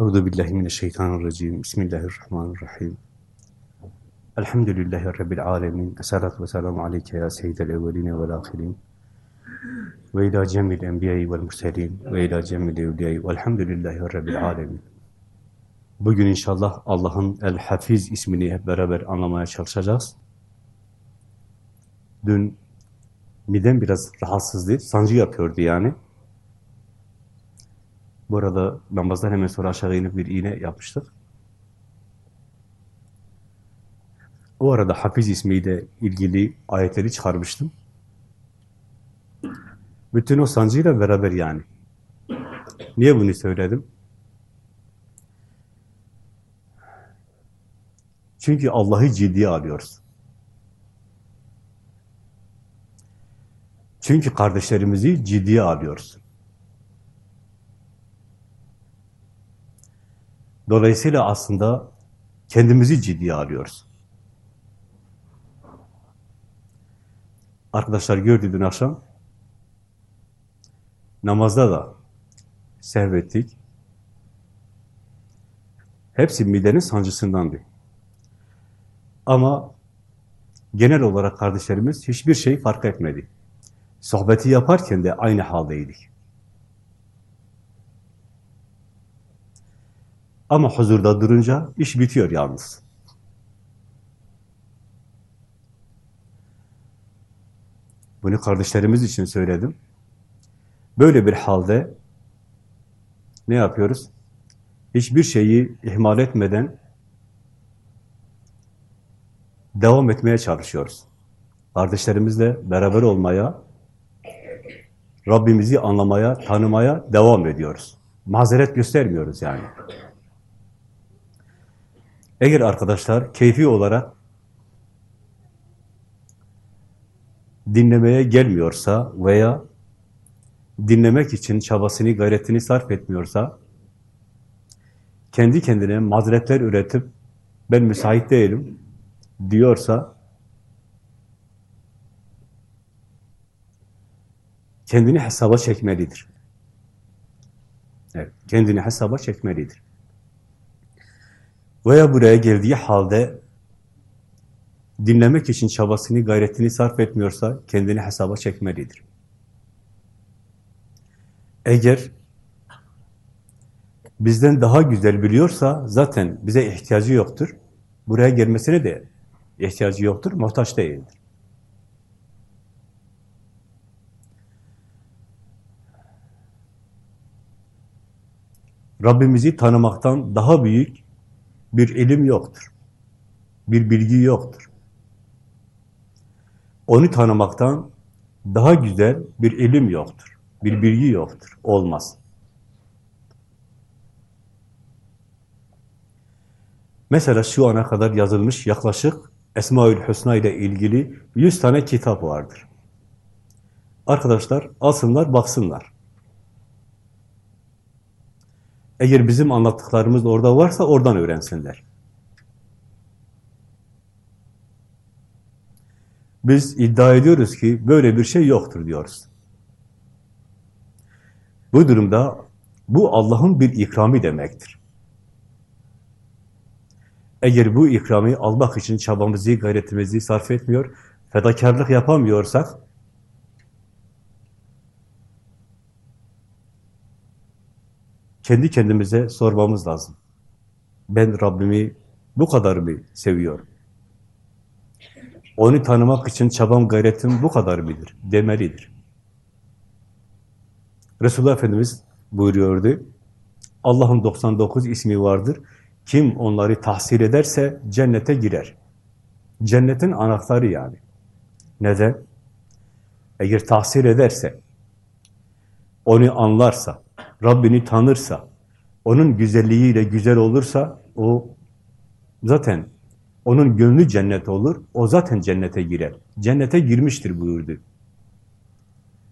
Euzu billahi mineşşeytanirracim. Bismillahirrahmanirrahim. Elhamdülillahi rabbil alamin. Essalatu vesselamu aleyke ya seyyidel evvelin ve'l ahirin. Ve ila cemil enbiya'i ve'l murselin ve ila cemil evliya'i ve'lhamdülillahi rabbil alamin. Bugün inşallah Allah'ın El Hafiz ismini hep beraber anlamaya çalışacağız. Dün midem biraz rahatsızdı, sancı yapıyordu yani. Bu arada namazdan hemen sonra aşağı inip bir iğne yapmıştık. O arada Hafiz ismiyle ilgili ayetleri çıkarmıştım. Bütün o sancıyla beraber yani. Niye bunu söyledim? Çünkü Allah'ı ciddiye alıyoruz. Çünkü kardeşlerimizi ciddiye alıyoruz. Dolayısıyla aslında kendimizi ciddiye alıyoruz. Arkadaşlar gördü dün akşam, namazda da sehvettik. Hepsi midenin sancısındandı. Ama genel olarak kardeşlerimiz hiçbir şey fark etmedi. Sohbeti yaparken de aynı haldeydik. Ama huzurda durunca iş bitiyor yalnız. Bunu kardeşlerimiz için söyledim. Böyle bir halde ne yapıyoruz? Hiçbir şeyi ihmal etmeden devam etmeye çalışıyoruz. Kardeşlerimizle beraber olmaya, Rabbimizi anlamaya, tanımaya devam ediyoruz. Mazeret göstermiyoruz yani. Eğer arkadaşlar keyfi olarak dinlemeye gelmiyorsa veya dinlemek için çabasını, gayretini sarf etmiyorsa, kendi kendine mazeretler üretip ben müsait değilim diyorsa, kendini hesaba çekmelidir. Evet, kendini hesaba çekmelidir. Veya buraya geldiği halde dinlemek için çabasını, gayretini sarf etmiyorsa kendini hesaba çekmelidir. Eğer bizden daha güzel biliyorsa zaten bize ihtiyacı yoktur. Buraya gelmesine de ihtiyacı yoktur, muhtaç değildir. Rabbimizi tanımaktan daha büyük bir ilim yoktur. Bir bilgi yoktur. Onu tanımaktan daha güzel bir ilim yoktur. Bir bilgi yoktur. Olmaz. Mesela şu ana kadar yazılmış yaklaşık Esmaül Hüsna ile ilgili 100 tane kitap vardır. Arkadaşlar alsınlar, baksınlar. Eğer bizim anlattıklarımız orada varsa oradan öğrensinler. Biz iddia ediyoruz ki böyle bir şey yoktur diyoruz. Bu durumda bu Allah'ın bir ikrami demektir. Eğer bu ikrami almak için çabamızı, gayretimizi sarf etmiyor, fedakarlık yapamıyorsak, kendi kendimize sormamız lazım. Ben Rabbimi bu kadar mı seviyorum? Onu tanımak için çabam, gayretim bu kadar mıdır? Demelidir. Resulullah Efendimiz buyuruyordu, Allah'ın 99 ismi vardır. Kim onları tahsil ederse cennete girer. Cennetin anahtarı yani. Neden? Eğer tahsil ederse, onu anlarsa, Rabbini tanırsa, onun güzelliğiyle güzel olursa, o zaten onun gönlü cennet olur, o zaten cennete girer. Cennete girmiştir buyurdu.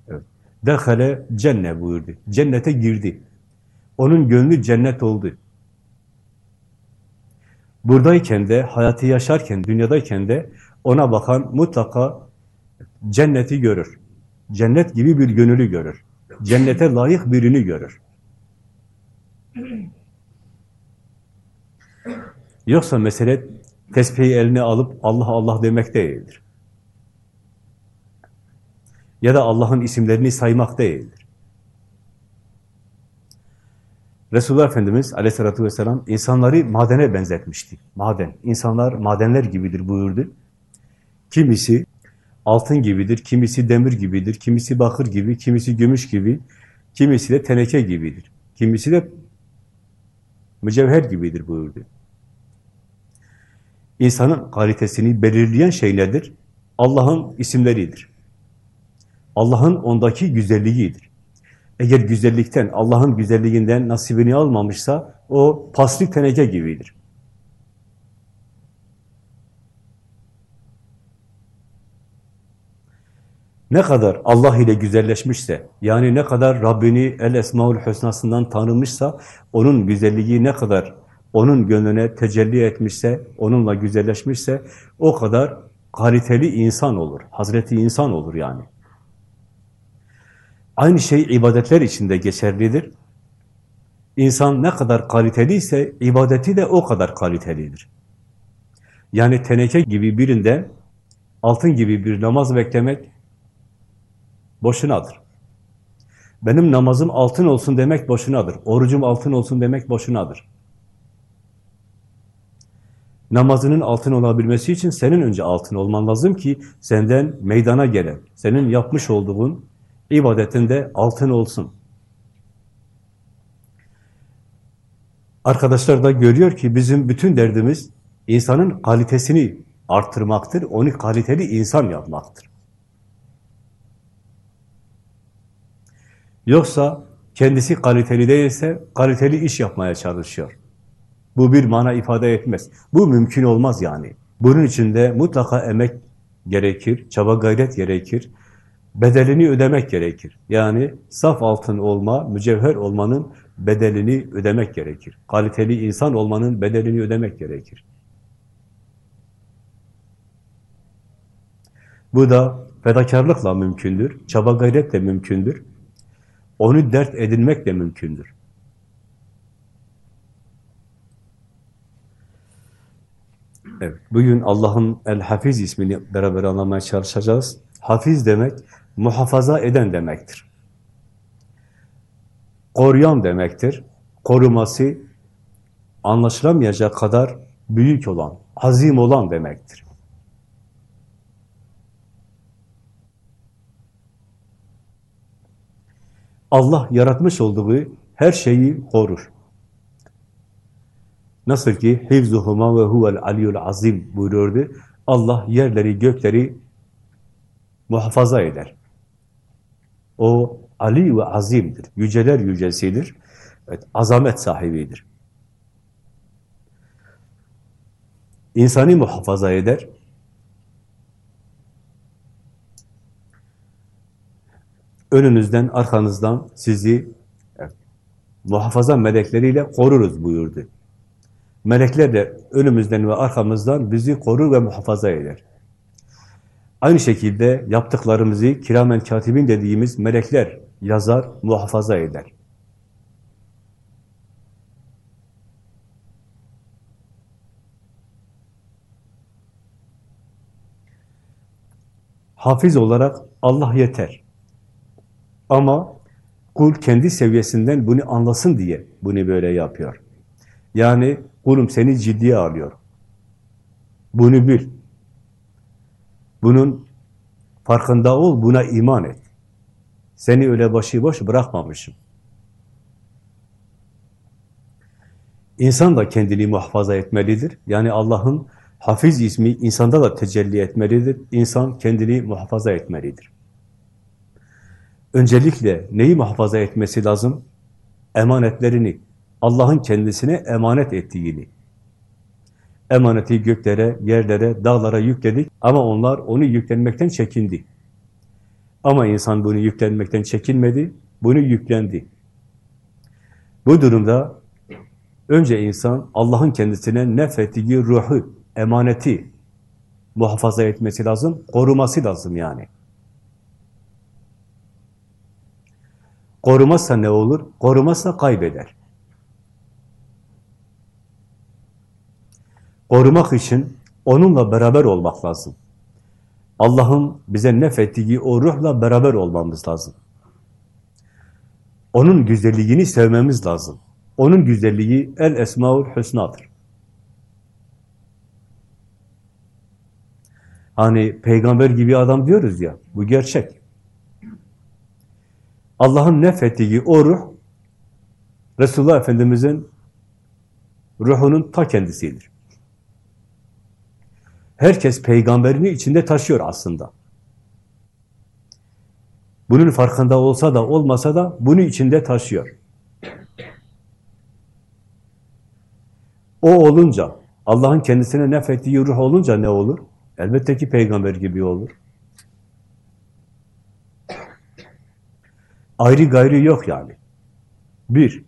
Evet. Dehale cenne buyurdu. Cennete girdi. Onun gönlü cennet oldu. Buradayken de, hayatı yaşarken, dünyadayken de ona bakan mutlaka cenneti görür. Cennet gibi bir gönülü görür. Cennete layık birini görür. Yoksa mesele tesbihi eline alıp Allah Allah demek değildir. Ya da Allah'ın isimlerini saymak değildir. Resulullah Efendimiz aleyhissalatü vesselam insanları madene benzetmişti. Maden. İnsanlar madenler gibidir buyurdu. Kimisi altın gibidir, kimisi demir gibidir, kimisi bakır gibi, kimisi gümüş gibi, kimisi de teneke gibidir. Kimisi de mücevher gibidir buyurdu. İnsanın kalitesini belirleyen şey nedir? Allah'ın isimleridir. Allah'ın ondaki güzelliğidir. Eğer güzellikten, Allah'ın güzelliğinden nasibini almamışsa o paslı teneke gibidir. Ne kadar Allah ile güzelleşmişse, yani ne kadar Rabbini El Esmaül Hüsna'sından tanımışsa, onun güzelliği ne kadar onun gönlüne tecelli etmişse, onunla güzelleşmişse, o kadar kaliteli insan olur. Hazreti insan olur yani. Aynı şey ibadetler içinde geçerlidir. İnsan ne kadar kaliteliyse, ibadeti de o kadar kalitelidir. Yani teneke gibi birinden, altın gibi bir namaz beklemek, boşunadır. Benim namazım altın olsun demek boşunadır. Orucum altın olsun demek boşunadır. Namazının altın olabilmesi için senin önce altın olman lazım ki senden meydana gelen, senin yapmış olduğun ibadetinde altın olsun. Arkadaşlar da görüyor ki bizim bütün derdimiz insanın kalitesini arttırmaktır, onu kaliteli insan yapmaktır. Yoksa kendisi kaliteli değilse kaliteli iş yapmaya çalışıyor. Bu bir mana ifade etmez. Bu mümkün olmaz yani. Bunun için de mutlaka emek gerekir, çaba gayret gerekir, bedelini ödemek gerekir. Yani saf altın olma, mücevher olmanın bedelini ödemek gerekir. Kaliteli insan olmanın bedelini ödemek gerekir. Bu da fedakarlıkla mümkündür, çaba gayretle mümkündür. Onu dert edinmek de mümkündür. Evet, bugün Allah'ın El-Hafiz ismini beraber anlamaya çalışacağız. Hafiz demek, muhafaza eden demektir. Koruyan demektir. Koruması anlaşılamayacak kadar büyük olan, azim olan demektir. Allah yaratmış olduğu her şeyi korur. Nasıl ki hifzuhuma ve huvel aliyul azim buyuruyordu. Allah yerleri, gökleri muhafaza eder. O Ali ve azimdir. Yüceler yücesidir. Evet, azamet sahibidir. İnsanı muhafaza eder. Önünüzden, arkanızdan sizi evet, muhafaza melekleriyle koruruz buyurdu. Melekler de önümüzden ve arkamızdan bizi korur ve muhafaza eder. Aynı şekilde yaptıklarımızı kiramen katibin dediğimiz melekler yazar, muhafaza eder. Hafiz olarak Allah yeter. Ama kul kendi seviyesinden bunu anlasın diye bunu böyle yapıyor. Yani kulum seni ciddiye alıyor. Bunu bil. Bunun farkında ol, buna iman et. Seni öyle başıboş bırakmamışım. İnsan da kendini muhafaza etmelidir. Yani Allah'ın Hafiz ismi insanda da tecelli etmelidir. İnsan kendini muhafaza etmelidir. Öncelikle neyi muhafaza etmesi lazım? Emanetlerini, Allah'ın kendisine emanet ettiğini. Emaneti göklere, yerlere, dağlara yükledik ama onlar onu yüklenmekten çekindi. Ama insan bunu yüklenmekten çekinmedi, bunu yüklendi. Bu durumda önce insan Allah'ın kendisine nefrettiği ruhu, emaneti muhafaza etmesi lazım, koruması lazım yani. Korumazsa ne olur? Korumazsa kaybeder. korumak için onunla beraber olmak lazım. Allah'ın bize nefettiği o ruhla beraber olmamız lazım. Onun güzelliğini sevmemiz lazım. Onun güzelliği el esmaul husnadır. Hani peygamber gibi adam diyoruz ya, bu gerçek. Allah'ın nefettiği o ruh, Resulullah Efendimiz'in ruhunun ta kendisidir. Herkes peygamberini içinde taşıyor aslında. Bunun farkında olsa da olmasa da bunu içinde taşıyor. O olunca, Allah'ın kendisine nefettiği ruh olunca ne olur? Elbette ki peygamber gibi olur. Ayrı gayrı yok yani. Bir.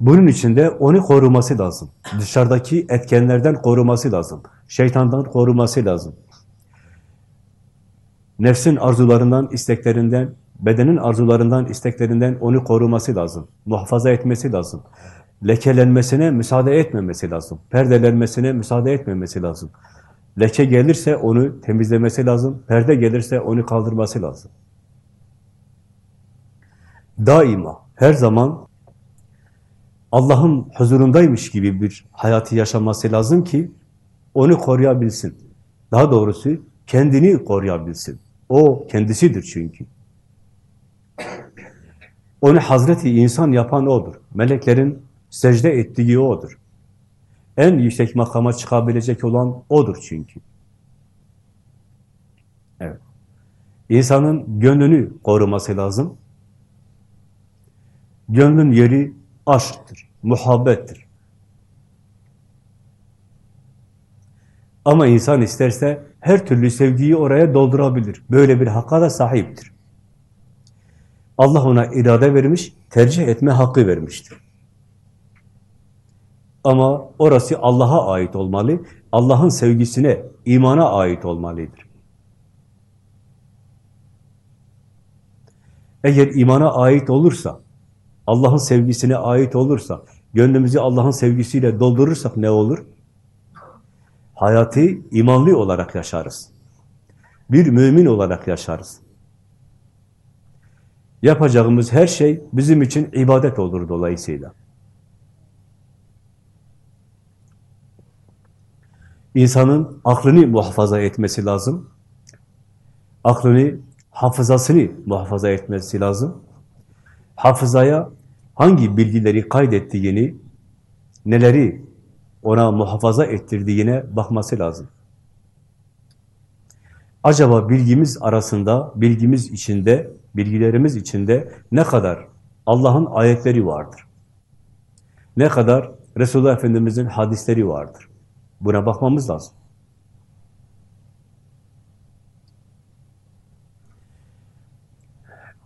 Bunun için de onu koruması lazım. Dışarıdaki etkenlerden koruması lazım. Şeytandan koruması lazım. Nefsin arzularından, isteklerinden, bedenin arzularından, isteklerinden onu koruması lazım. Muhafaza etmesi lazım. Lekelenmesine müsaade etmemesi lazım. Perdelenmesine müsaade etmemesi lazım. Leke gelirse onu temizlemesi lazım. Perde gelirse onu kaldırması lazım. Daima, her zaman Allah'ın huzurundaymış gibi bir hayatı yaşaması lazım ki onu koruyabilsin. Daha doğrusu kendini koruyabilsin. O kendisidir çünkü. Onu Hazreti insan yapan O'dur. Meleklerin secde ettiği O'dur. En yüksek makama çıkabilecek olan O'dur çünkü. Evet. İnsanın gönlünü koruması lazım. Gönlün yeri aşktır, muhabbettir. Ama insan isterse her türlü sevgiyi oraya doldurabilir. Böyle bir hakka da sahiptir. Allah ona irade vermiş, tercih etme hakkı vermiştir. Ama orası Allah'a ait olmalı, Allah'ın sevgisine, imana ait olmalıdır. Eğer imana ait olursa, Allah'ın sevgisine ait olursa, gönlümüzü Allah'ın sevgisiyle doldurursak ne olur? Hayatı imanlı olarak yaşarız. Bir mümin olarak yaşarız. Yapacağımız her şey bizim için ibadet olur dolayısıyla. İnsanın aklını muhafaza etmesi lazım. Aklını, hafızasını muhafaza etmesi lazım. Hafızaya hangi bilgileri kaydettiğini, neleri ona muhafaza ettirdiğine bakması lazım. Acaba bilgimiz arasında, bilgimiz içinde, bilgilerimiz içinde ne kadar Allah'ın ayetleri vardır? Ne kadar Resulullah Efendimiz'in hadisleri vardır? Buna bakmamız lazım.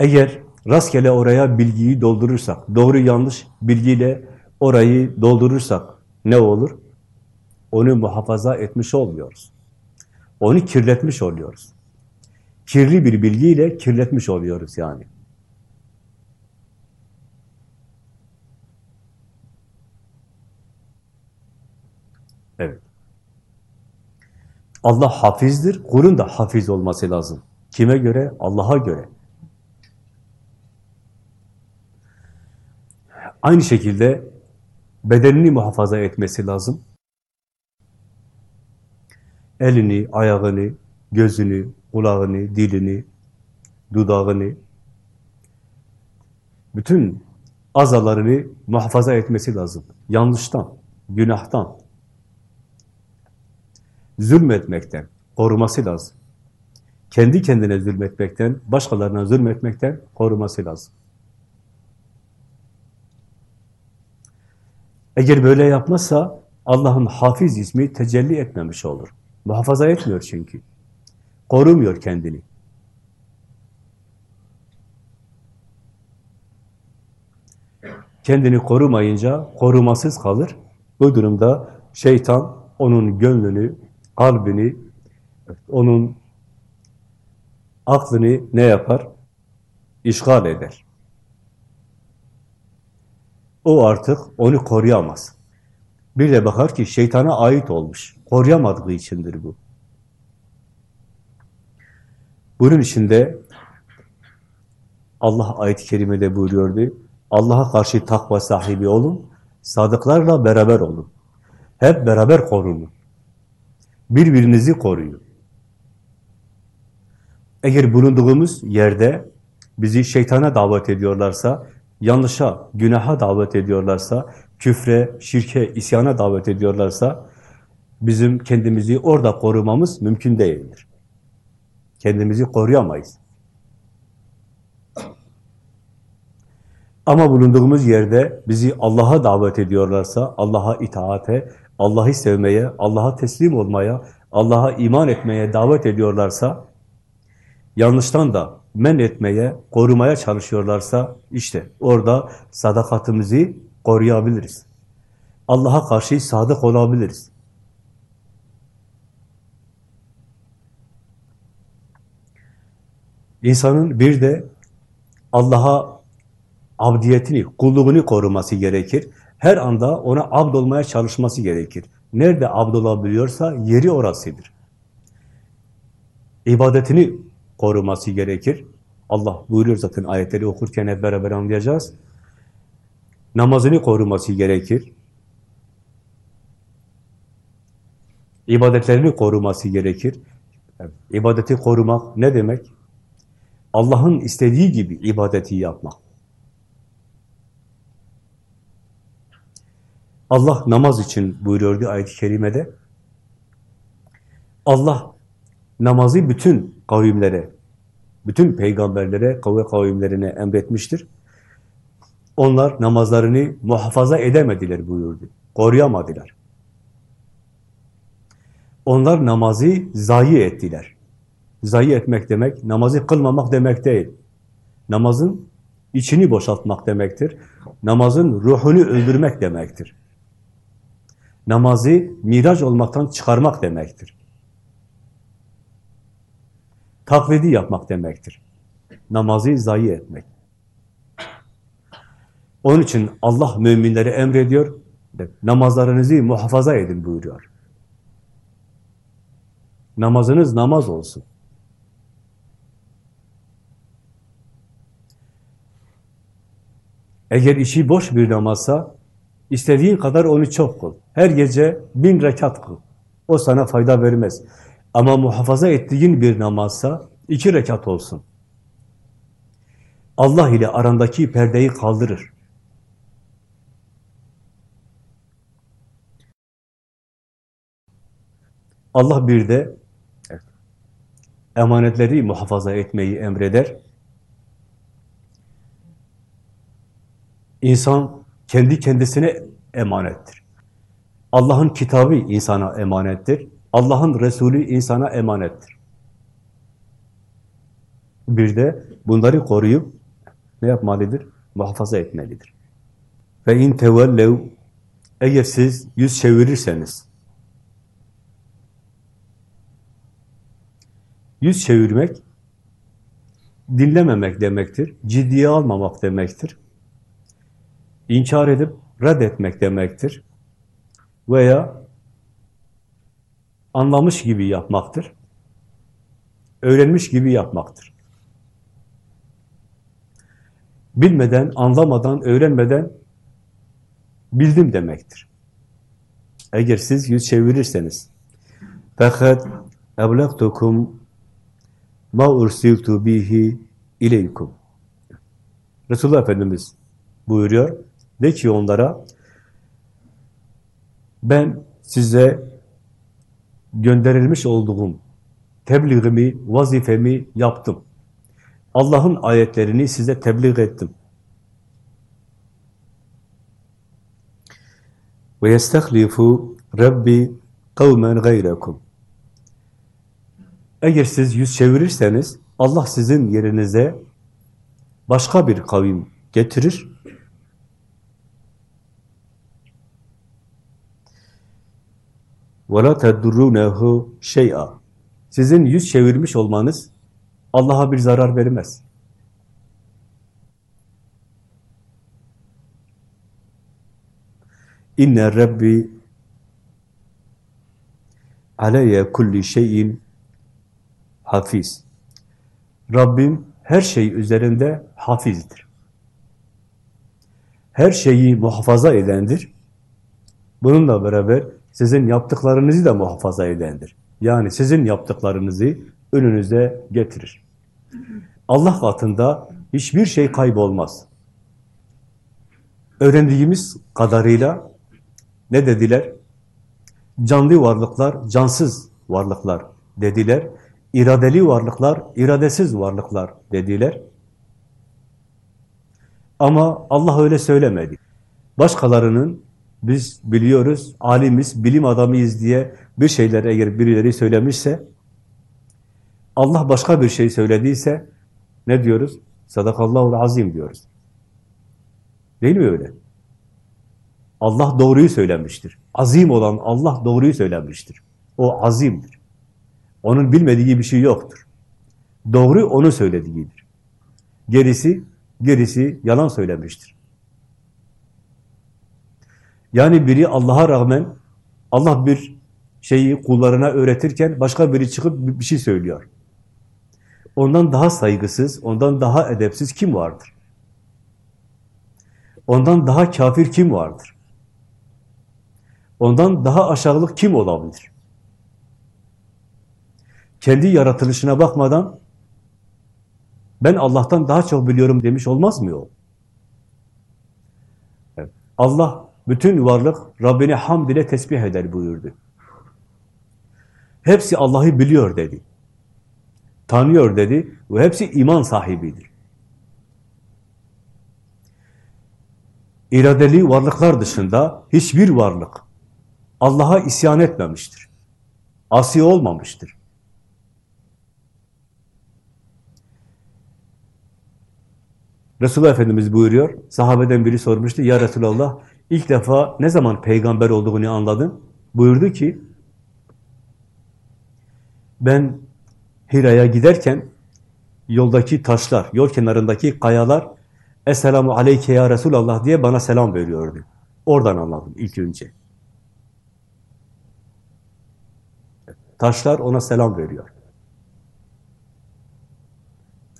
Eğer rastgele oraya bilgiyi doldurursak, doğru yanlış bilgiyle orayı doldurursak ne olur? Onu muhafaza etmiş olmuyoruz. Onu kirletmiş oluyoruz. Kirli bir bilgiyle kirletmiş oluyoruz yani. Evet. Allah hafizdir, kulun da hafiz olması lazım. Kime göre? Allah'a göre. Aynı şekilde bedenini muhafaza etmesi lazım. Elini, ayağını, gözünü, kulağını, dilini, dudağını, bütün azalarını muhafaza etmesi lazım. Yanlıştan, günahtan, zulmetmekten koruması lazım. Kendi kendine zulmetmekten, başkalarına zulmetmekten koruması lazım. Eğer böyle yapmazsa Allah'ın hafiz ismi tecelli etmemiş olur. Muhafaza etmiyor çünkü. Korumuyor kendini. Kendini korumayınca korumasız kalır. Bu durumda şeytan onun gönlünü, kalbini, onun aklını ne yapar? İşgal eder. o artık onu koruyamaz. Bir de bakar ki şeytana ait olmuş. Koruyamadığı içindir bu. Bunun içinde Allah ayet-i kerimede buyuruyordu. Allah'a karşı takva sahibi olun, sadıklarla beraber olun. Hep beraber korunun. Birbirinizi koruyun. Eğer bulunduğumuz yerde bizi şeytana davet ediyorlarsa, yanlışa, günaha davet ediyorlarsa, küfre, şirke, isyana davet ediyorlarsa, bizim kendimizi orada korumamız mümkün değildir. Kendimizi koruyamayız. Ama bulunduğumuz yerde bizi Allah'a davet ediyorlarsa, Allah'a itaate, Allah'ı sevmeye, Allah'a teslim olmaya, Allah'a iman etmeye davet ediyorlarsa, yanlıştan da men etmeye, korumaya çalışıyorlarsa, işte orada sadakatimizi koruyabiliriz. Allah'a karşı sadık olabiliriz. İnsanın bir de Allah'a abdiyetini, kulluğunu koruması gerekir. Her anda ona abd olmaya çalışması gerekir. Nerede abd olabiliyorsa yeri orasıdır. İbadetini koruması gerekir. Allah buyuruyor zaten ayetleri okurken hep beraber anlayacağız. Namazını koruması gerekir. İbadetlerini koruması gerekir. İbadeti korumak ne demek? Allah'ın istediği gibi ibadeti yapmak. Allah namaz için buyuruyordu ayet-i kerimede. Allah namazı bütün kavimlere, bütün peygamberlere, kavve kavimlerine emretmiştir. Onlar namazlarını muhafaza edemediler buyurdu. Koruyamadılar. Onlar namazı zayi ettiler. Zayi etmek demek, namazı kılmamak demek değil. Namazın içini boşaltmak demektir. Namazın ruhunu öldürmek demektir. Namazı miraç olmaktan çıkarmak demektir. Taklidi yapmak demektir. Namazı zayi etmek. Onun için Allah müminlere emrediyor, namazlarınızı muhafaza edin buyuruyor. Namazınız namaz olsun. Eğer işi boş bir namazsa, istediğin kadar onu çok kıl. Her gece bin rekat kıl. O sana fayda vermez. Ama muhafaza ettiğin bir namazsa, iki rekat olsun. Allah ile arandaki perdeyi kaldırır. Allah bir de emanetleri muhafaza etmeyi emreder. İnsan kendi kendisine emanettir. Allah'ın kitabı insana emanettir. Allah'ın Resulü insana emanettir. Bir de bunları koruyup ne yapmalıdır? Muhafaza etmelidir. Ve in tevellev eğer siz yüz çevirirseniz yüz çevirmek dinlememek demektir. Ciddiye almamak demektir inkar edip reddetmek demektir. Veya anlamış gibi yapmaktır. Öğrenmiş gibi yapmaktır. Bilmeden, anlamadan, öğrenmeden bildim demektir. Eğer siz yüz çevirirseniz fakat eblektukum ma ursiltu bihi ileykum Resulullah Efendimiz buyuruyor. De ki onlara, ben size gönderilmiş olduğum tebliğimi, vazifemi yaptım. Allah'ın ayetlerini size tebliğ ettim. Ve yestehlifu Rabbi kavmen gayrekum. Eğer siz yüz çevirirseniz Allah sizin yerinize başka bir kavim getirir. وَلَا تَدُّرُّونَهُ şey'a. Sizin yüz çevirmiş olmanız Allah'a bir zarar vermez. İnne Rabbi aleyye kulli şeyin hafiz. Rabbim her şey üzerinde hafizdir. Her şeyi muhafaza edendir. Bununla beraber sizin yaptıklarınızı da muhafaza edendir. Yani sizin yaptıklarınızı önünüze getirir. Allah katında hiçbir şey kaybolmaz. Öğrendiğimiz kadarıyla ne dediler? Canlı varlıklar, cansız varlıklar dediler. İradeli varlıklar, iradesiz varlıklar dediler. Ama Allah öyle söylemedi. Başkalarının biz biliyoruz, alimiz, bilim adamıyız diye bir şeyler eğer birileri söylemişse, Allah başka bir şey söylediyse ne diyoruz? Sadakallahu azim diyoruz. Değil mi öyle? Allah doğruyu söylemiştir. Azim olan Allah doğruyu söylemiştir. O azimdir. Onun bilmediği bir şey yoktur. Doğru onu söylediğidir. Gerisi, gerisi yalan söylemiştir. Yani biri Allah'a rağmen Allah bir şeyi kullarına öğretirken başka biri çıkıp bir şey söylüyor. Ondan daha saygısız, ondan daha edepsiz kim vardır? Ondan daha kafir kim vardır? Ondan daha aşağılık kim olabilir? Kendi yaratılışına bakmadan ben Allah'tan daha çok biliyorum demiş olmaz mı o? Allah bütün varlık Rabbine hamd ile tesbih eder buyurdu. Hepsi Allah'ı biliyor dedi. Tanıyor dedi ve hepsi iman sahibidir. İradeli varlıklar dışında hiçbir varlık Allah'a isyan etmemiştir. Asi olmamıştır. Resulullah Efendimiz buyuruyor, sahabeden biri sormuştu, Ya Resulallah, ilk defa ne zaman peygamber olduğunu anladın? Buyurdu ki, ben Hira'ya giderken yoldaki taşlar, yol kenarındaki kayalar Esselamu aleyke ya Resulallah diye bana selam veriyordu. Oradan anladım ilk önce. Taşlar ona selam veriyor.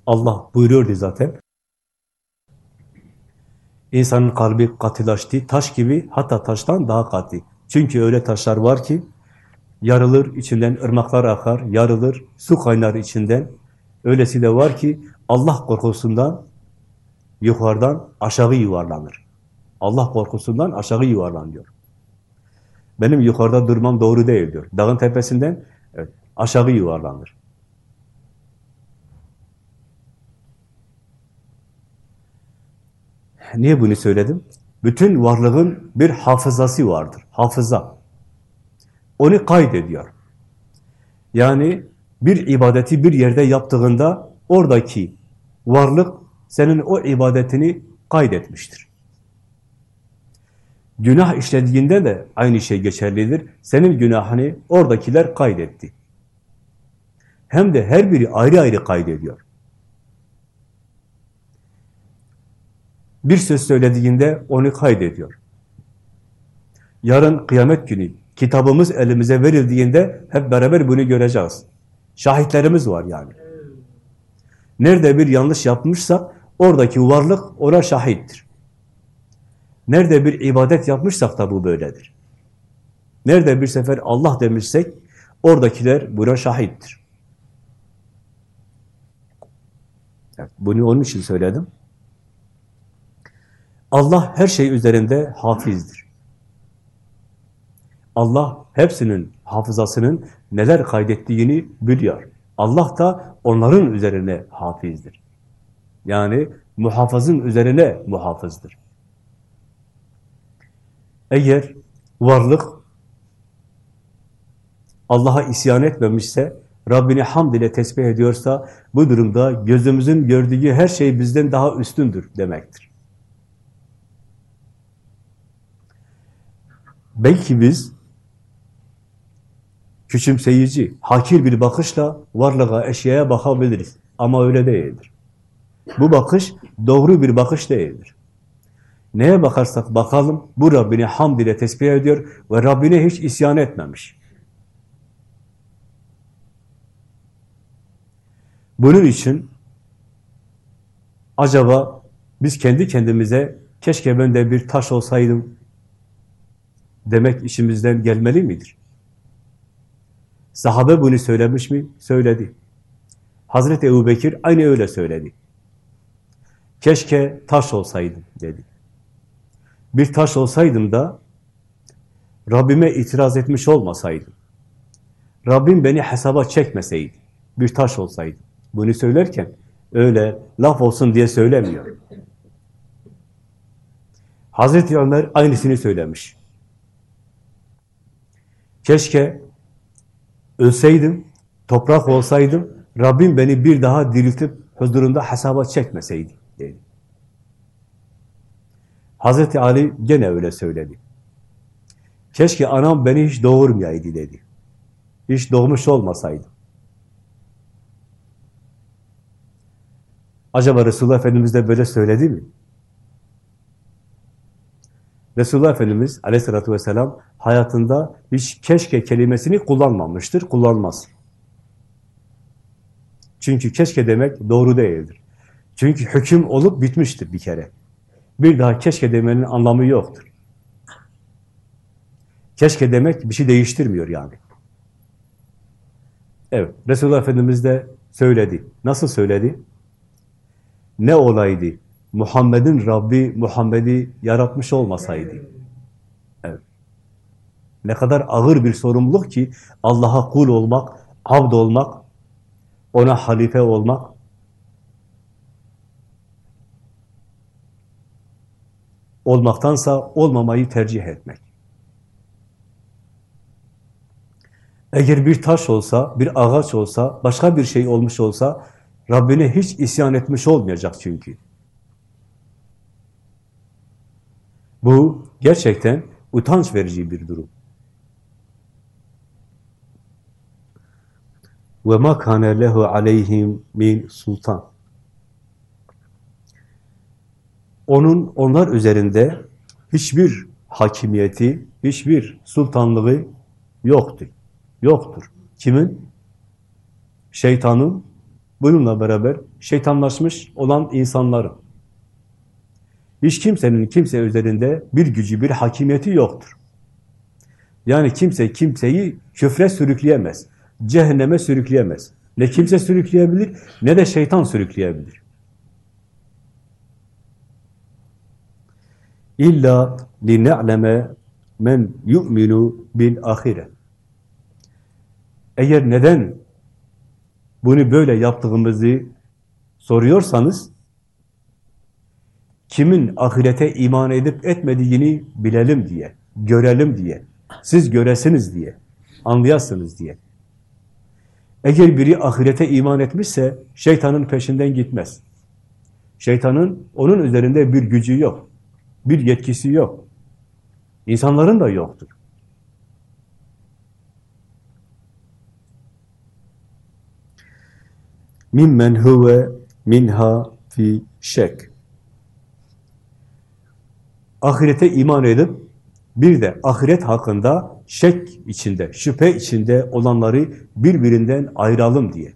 Allah buyuruyordu zaten. İnsanın kalbi katılaştı, taş gibi hatta taştan daha katı. Çünkü öyle taşlar var ki yarılır, içinden ırmaklar akar, yarılır, su kaynar içinden. Öylesi de var ki Allah korkusundan yukarıdan aşağı yuvarlanır. Allah korkusundan aşağı yuvarlanıyor. Benim yukarıda durmam doğru değil diyor. Dağın tepesinden evet, aşağı yuvarlanır. Niye bunu söyledim? Bütün varlığın bir hafızası vardır. Hafıza. Onu kaydediyor. Yani bir ibadeti bir yerde yaptığında oradaki varlık senin o ibadetini kaydetmiştir. Günah işlediğinde de aynı şey geçerlidir. Senin günahını oradakiler kaydetti. Hem de her biri ayrı ayrı kaydediyor. Bir söz söylediğinde onu kaydediyor. Yarın kıyamet günü kitabımız elimize verildiğinde hep beraber bunu göreceğiz. Şahitlerimiz var yani. Nerede bir yanlış yapmışsak oradaki varlık ona şahittir. Nerede bir ibadet yapmışsak da bu böyledir. Nerede bir sefer Allah demişsek oradakiler buna şahittir. bunu onun için söyledim. Allah her şey üzerinde hafizdir. Allah hepsinin hafızasının neler kaydettiğini biliyor. Allah da onların üzerine hafizdir. Yani muhafızın üzerine muhafızdır. Eğer varlık Allah'a isyan etmemişse, Rabbini hamd ile tesbih ediyorsa, bu durumda gözümüzün gördüğü her şey bizden daha üstündür demektir. Belki biz küçümseyici, hakir bir bakışla varlığa, eşyaya bakabiliriz. Ama öyle değildir. Bu bakış doğru bir bakış değildir. Neye bakarsak bakalım bu Rabbini hamd ile tesbih ediyor ve Rabbine hiç isyan etmemiş. Bunun için acaba biz kendi kendimize keşke ben de bir taş olsaydım demek işimizden gelmeli midir? Sahabe bunu söylemiş mi? Söyledi. Hazreti Ebu Bekir aynı öyle söyledi. Keşke taş olsaydım dedi. Bir taş olsaydım da Rabbime itiraz etmiş olmasaydım. Rabbim beni hesaba çekmeseydi. Bir taş olsaydım. Bunu söylerken öyle laf olsun diye söylemiyor. Hazreti Ömer aynısını söylemiş. Keşke ölseydim, toprak olsaydım, Rabbim beni bir daha diriltip huzurunda hesaba çekmeseydi. Dedi. Hazreti Ali gene öyle söyledi. Keşke anam beni hiç doğurmayaydı dedi. Hiç doğmuş olmasaydı. Acaba Resulullah Efendimiz de böyle söyledi mi? Resulullah Efendimiz aleyhissalatü vesselam hayatında hiç keşke kelimesini kullanmamıştır, kullanmaz. Çünkü keşke demek doğru değildir. Çünkü hüküm olup bitmiştir bir kere. Bir daha keşke demenin anlamı yoktur. Keşke demek bir şey değiştirmiyor yani. Evet, Resulullah Efendimiz de söyledi. Nasıl söyledi? Ne olaydı? Muhammed'in Rabbi Muhammed'i yaratmış olmasaydı. Ne kadar ağır bir sorumluluk ki Allah'a kul olmak, abd olmak, ona halife olmak. Olmaktansa olmamayı tercih etmek. Eğer bir taş olsa, bir ağaç olsa, başka bir şey olmuş olsa, Rabbine hiç isyan etmiş olmayacak çünkü. Bu gerçekten utanç verici bir durum. Ve ma kana lehu aleyhim min sultan. Onun onlar üzerinde hiçbir hakimiyeti, hiçbir sultanlığı yoktu. Yoktur. Kimin? Şeytanın bununla beraber şeytanlaşmış olan insanların. Hiç kimsenin kimse üzerinde bir gücü, bir hakimiyeti yoktur. Yani kimse kimseyi küfre sürükleyemez, cehenneme sürükleyemez. Ne kimse sürükleyebilir, ne de şeytan sürükleyebilir. İlla line'leme men yu'minu bil ahire. Eğer neden bunu böyle yaptığımızı soruyorsanız, kimin ahirete iman edip etmediğini bilelim diye, görelim diye, siz göresiniz diye, anlayasınız diye. Eğer biri ahirete iman etmişse şeytanın peşinden gitmez. Şeytanın onun üzerinde bir gücü yok, bir yetkisi yok. İnsanların da yoktur. mimmen huve minha fi şek Ahirete iman edip bir de ahiret hakkında şek içinde, şüphe içinde olanları birbirinden ayıralım diye.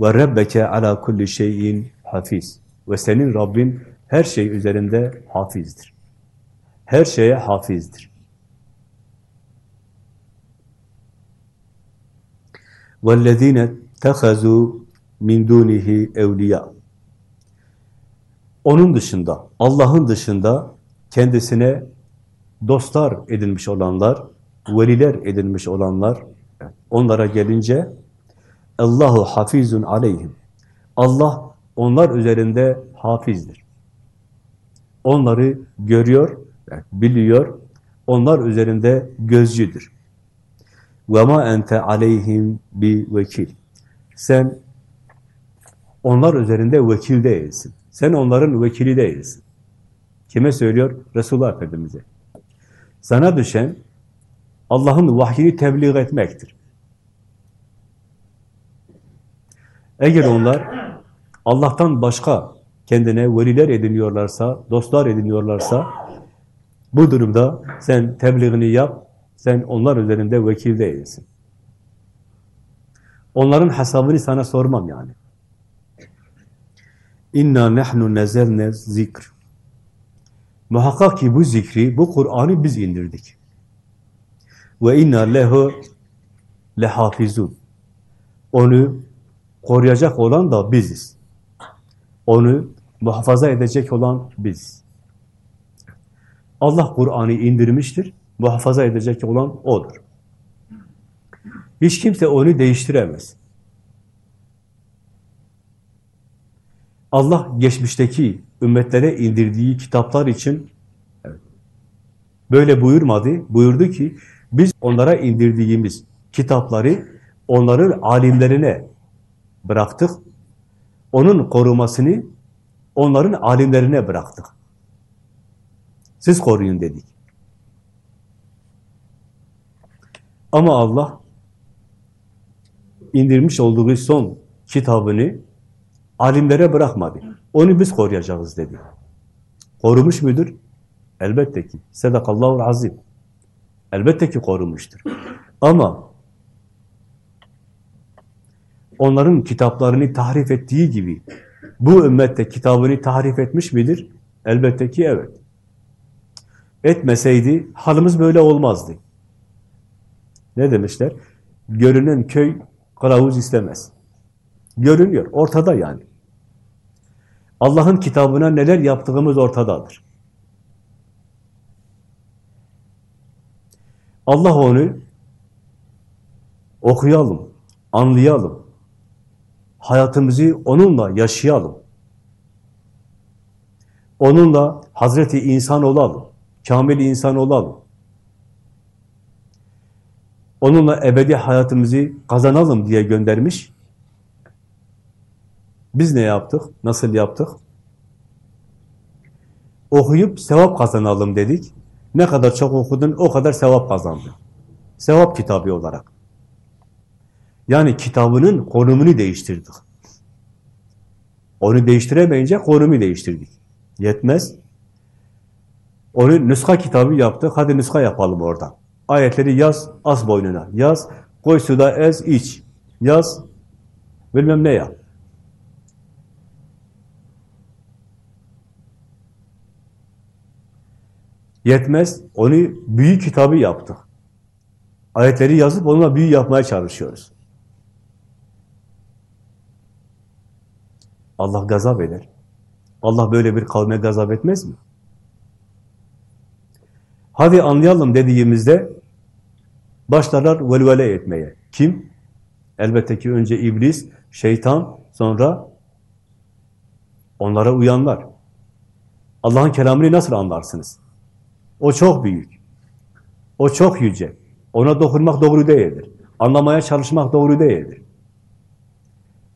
Ve rabbeke ala kulli şeyin hafiz. Ve senin Rabbin her şey üzerinde hafizdir. Her şeye hafizdir. وَالَّذ۪ينَ تَخَذُوا مِنْ دُونِهِ اَوْلِيَا onun dışında, Allah'ın dışında kendisine dostlar edinmiş olanlar, veliler edinmiş olanlar, onlara gelince Allahu hafizun aleyhim. Allah onlar üzerinde hafizdir. Onları görüyor, biliyor, onlar üzerinde gözcüdür. Ve ma ente aleyhim bi vekil. Sen onlar üzerinde vekil değilsin. Sen onların vekili değilsin. Kime söylüyor? Resulullah Efendimiz'e. Sana düşen Allah'ın vahyini tebliğ etmektir. Eğer onlar Allah'tan başka kendine veliler ediniyorlarsa, dostlar ediniyorlarsa, bu durumda sen tebliğini yap, sen onlar üzerinde vekil değilsin. Onların hesabını sana sormam yani. İnna nahnu nezelne zikr. Muhakkak ki bu zikri, bu Kur'an'ı biz indirdik. Ve inna lehu lehafizun. Onu koruyacak olan da biziz. Onu muhafaza edecek olan biz. Allah Kur'an'ı indirmiştir, muhafaza edecek olan O'dur. Hiç kimse onu değiştiremez. Allah geçmişteki ümmetlere indirdiği kitaplar için böyle buyurmadı. Buyurdu ki biz onlara indirdiğimiz kitapları onların alimlerine bıraktık. Onun korumasını onların alimlerine bıraktık. Siz koruyun dedik. Ama Allah indirmiş olduğu son kitabını alimlere bırakmadı. Onu biz koruyacağız dedi. Korumuş mudur? Elbette ki. Sedakallahu azim. Elbette ki korumuştur. Ama onların kitaplarını tahrif ettiği gibi bu ümmette kitabını tahrif etmiş midir? Elbette ki evet. Etmeseydi halimiz böyle olmazdı. Ne demişler? Görünen köy kılavuz istemez. Görünüyor, ortada yani. Allah'ın kitabına neler yaptığımız ortadadır. Allah onu okuyalım, anlayalım. Hayatımızı onunla yaşayalım. Onunla Hazreti insan olalım. Kamil insan olalım. Onunla ebedi hayatımızı kazanalım diye göndermiş. Biz ne yaptık? Nasıl yaptık? Okuyup sevap kazanalım dedik. Ne kadar çok okudun o kadar sevap kazandın. Sevap kitabı olarak. Yani kitabının konumunu değiştirdik. Onu değiştiremeyince konumu değiştirdik. Yetmez. Onu nüska kitabı yaptık. Hadi nüska yapalım oradan. Ayetleri yaz, az boynuna. Yaz, koy suda ez, iç. Yaz, bilmem ne yap. Yetmez, onu büyük kitabı yaptık. Ayetleri yazıp onunla büyü yapmaya çalışıyoruz. Allah gazap eder. Allah böyle bir kavme gazap etmez mi? Hadi anlayalım dediğimizde başlarlar velvele etmeye. Kim? Elbette ki önce iblis, şeytan, sonra onlara uyanlar. Allah'ın kelamını nasıl anlarsınız? O çok büyük. O çok yüce. Ona dokunmak doğru değildir. Anlamaya çalışmak doğru değildir.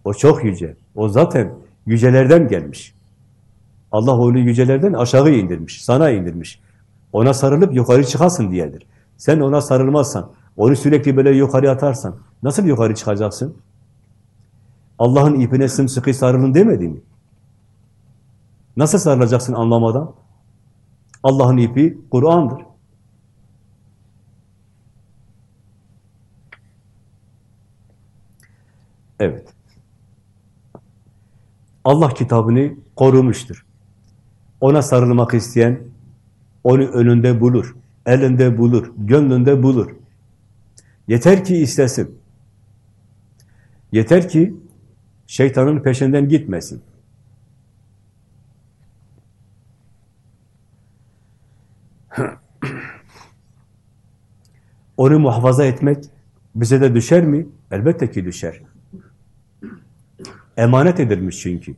O çok yüce. O zaten yücelerden gelmiş. Allah onu yücelerden aşağı indirmiş, sana indirmiş. Ona sarılıp yukarı çıkasın diyedir. Sen ona sarılmazsan, onu sürekli böyle yukarı atarsan, nasıl yukarı çıkacaksın? Allah'ın ipine sımsıkı sarılın demedi mi? Nasıl sarılacaksın anlamadan? Allah'ın ipi Kur'an'dır. Evet. Allah kitabını korumuştur. Ona sarılmak isteyen onu önünde bulur, elinde bulur, gönlünde bulur. Yeter ki istesin. Yeter ki şeytanın peşinden gitmesin. Onu muhafaza etmek bize de düşer mi? Elbette ki düşer. Emanet edilmiş çünkü.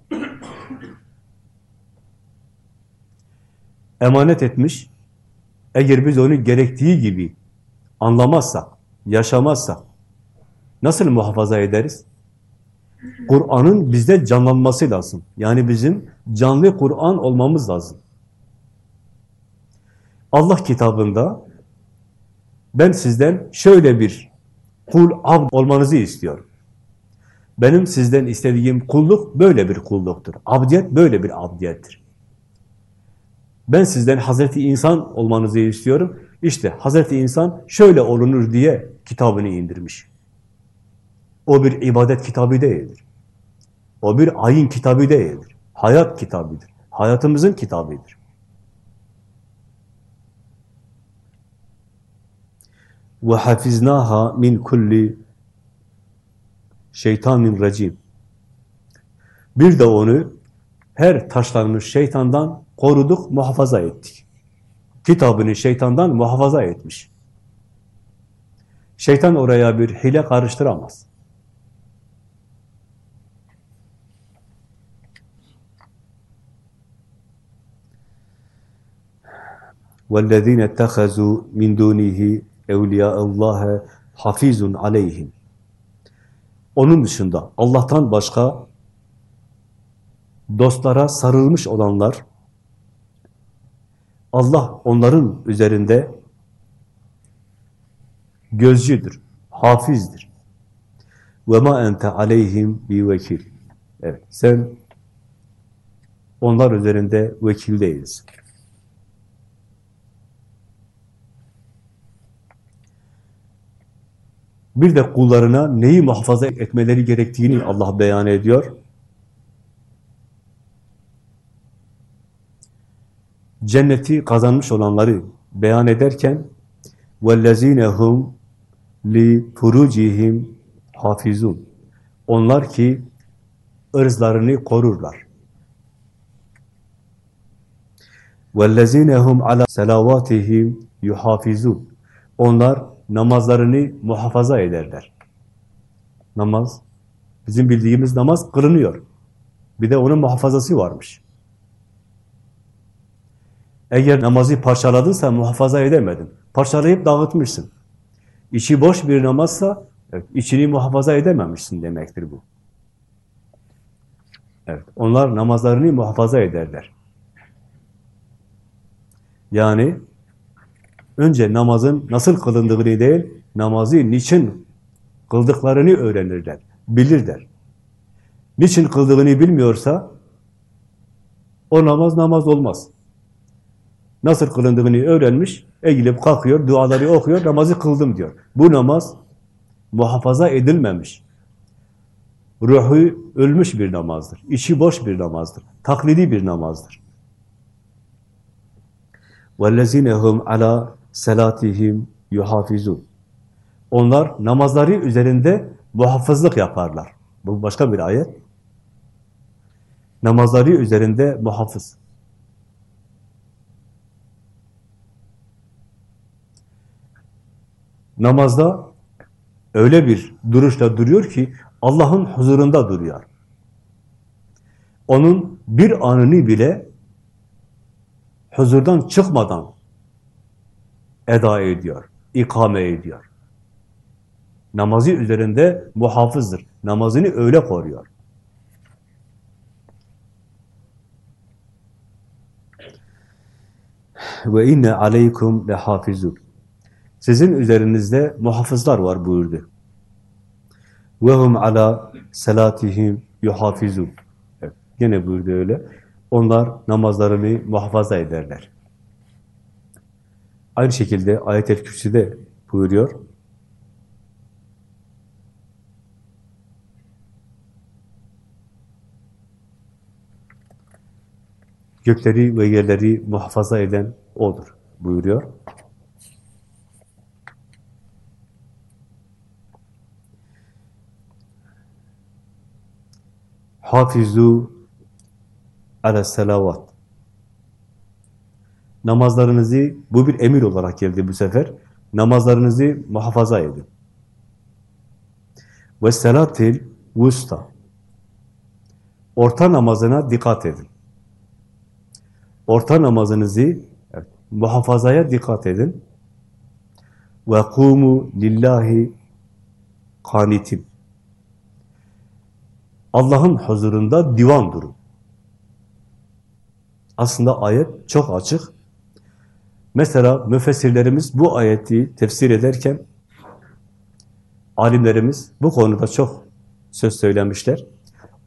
Emanet etmiş. Eğer biz onu gerektiği gibi anlamazsak, yaşamazsak nasıl muhafaza ederiz? Kur'an'ın bizde canlanması lazım. Yani bizim canlı Kur'an olmamız lazım. Allah kitabında ben sizden şöyle bir kul, abd olmanızı istiyorum. Benim sizden istediğim kulluk böyle bir kulluktur. Abdiyet böyle bir abdiyettir. Ben sizden Hazreti İnsan olmanızı istiyorum. İşte Hazreti İnsan şöyle olunur diye kitabını indirmiş. O bir ibadet kitabı değildir. O bir ayin kitabı değildir. Hayat kitabıdır. Hayatımızın kitabıdır. Ve hafiznaha min kulli şeytanin racim. Bir de onu her taşlanmış şeytandan koruduk, muhafaza ettik. Kitabını şeytandan muhafaza etmiş. Şeytan oraya bir hile karıştıramaz. وَالَّذ۪ينَ اتَّخَذُوا مِنْ دُونِهِ Evliya Allah'e hafizun aleyhim. Onun dışında Allah'tan başka dostlara sarılmış olanlar Allah onların üzerinde gözcüdür, hafizdir. Ve ma ente aleyhim bi vekil. Evet, sen onlar üzerinde vekil değilsin. Bir de kullarına neyi muhafaza etmeleri gerektiğini Allah beyan ediyor. Cenneti kazanmış olanları beyan ederken وَالَّذ۪ينَ هُمْ لِفُرُوجِهِمْ hafizun. Onlar ki ırzlarını korurlar. وَالَّذ۪ينَ هُمْ عَلَى سَلَوَاتِهِمْ yuhafizun. Onlar namazlarını muhafaza ederler. Namaz, bizim bildiğimiz namaz kılınıyor. Bir de onun muhafazası varmış. Eğer namazı parçaladınsa muhafaza edemedin. Parçalayıp dağıtmışsın. İçi boş bir namazsa evet, içini muhafaza edememişsin demektir bu. Evet, onlar namazlarını muhafaza ederler. Yani önce namazın nasıl kılındığını değil, namazı niçin kıldıklarını öğrenirler, bilirler. Niçin kıldığını bilmiyorsa o namaz namaz olmaz. Nasıl kılındığını öğrenmiş, eğilip kalkıyor, duaları okuyor, namazı kıldım diyor. Bu namaz muhafaza edilmemiş. Ruhu ölmüş bir namazdır. İçi boş bir namazdır. Taklidi bir namazdır. وَالَّذِينَ هُمْ عَلَى selatihim yuhafizun. Onlar namazları üzerinde muhafızlık yaparlar. Bu başka bir ayet. Namazları üzerinde muhafız. Namazda öyle bir duruşla duruyor ki Allah'ın huzurunda duruyor. Onun bir anını bile huzurdan çıkmadan eda ediyor, ikame ediyor. Namazı üzerinde muhafızdır. Namazını öyle koruyor. Ve inne aleykum lehafizun. Sizin üzerinizde muhafızlar var buyurdu. Ve hum ala salatihim yuhafizun. Yine buyurdu öyle. Onlar namazlarını muhafaza ederler. Aynı şekilde ayet-el kürsüde buyuruyor. Gökleri ve yerleri muhafaza eden O'dur buyuruyor. Hafizu ala selavat. Namazlarınızı, bu bir emir olarak geldi bu sefer. Namazlarınızı muhafaza edin. Ve selatil vusta. Orta namazına dikkat edin. Orta namazınızı evet, muhafazaya dikkat edin. Ve kumu lillahi kanitin. Allah'ın huzurunda divan durun. Aslında ayet çok açık. Mesela müfessirlerimiz bu ayeti tefsir ederken alimlerimiz bu konuda çok söz söylemişler.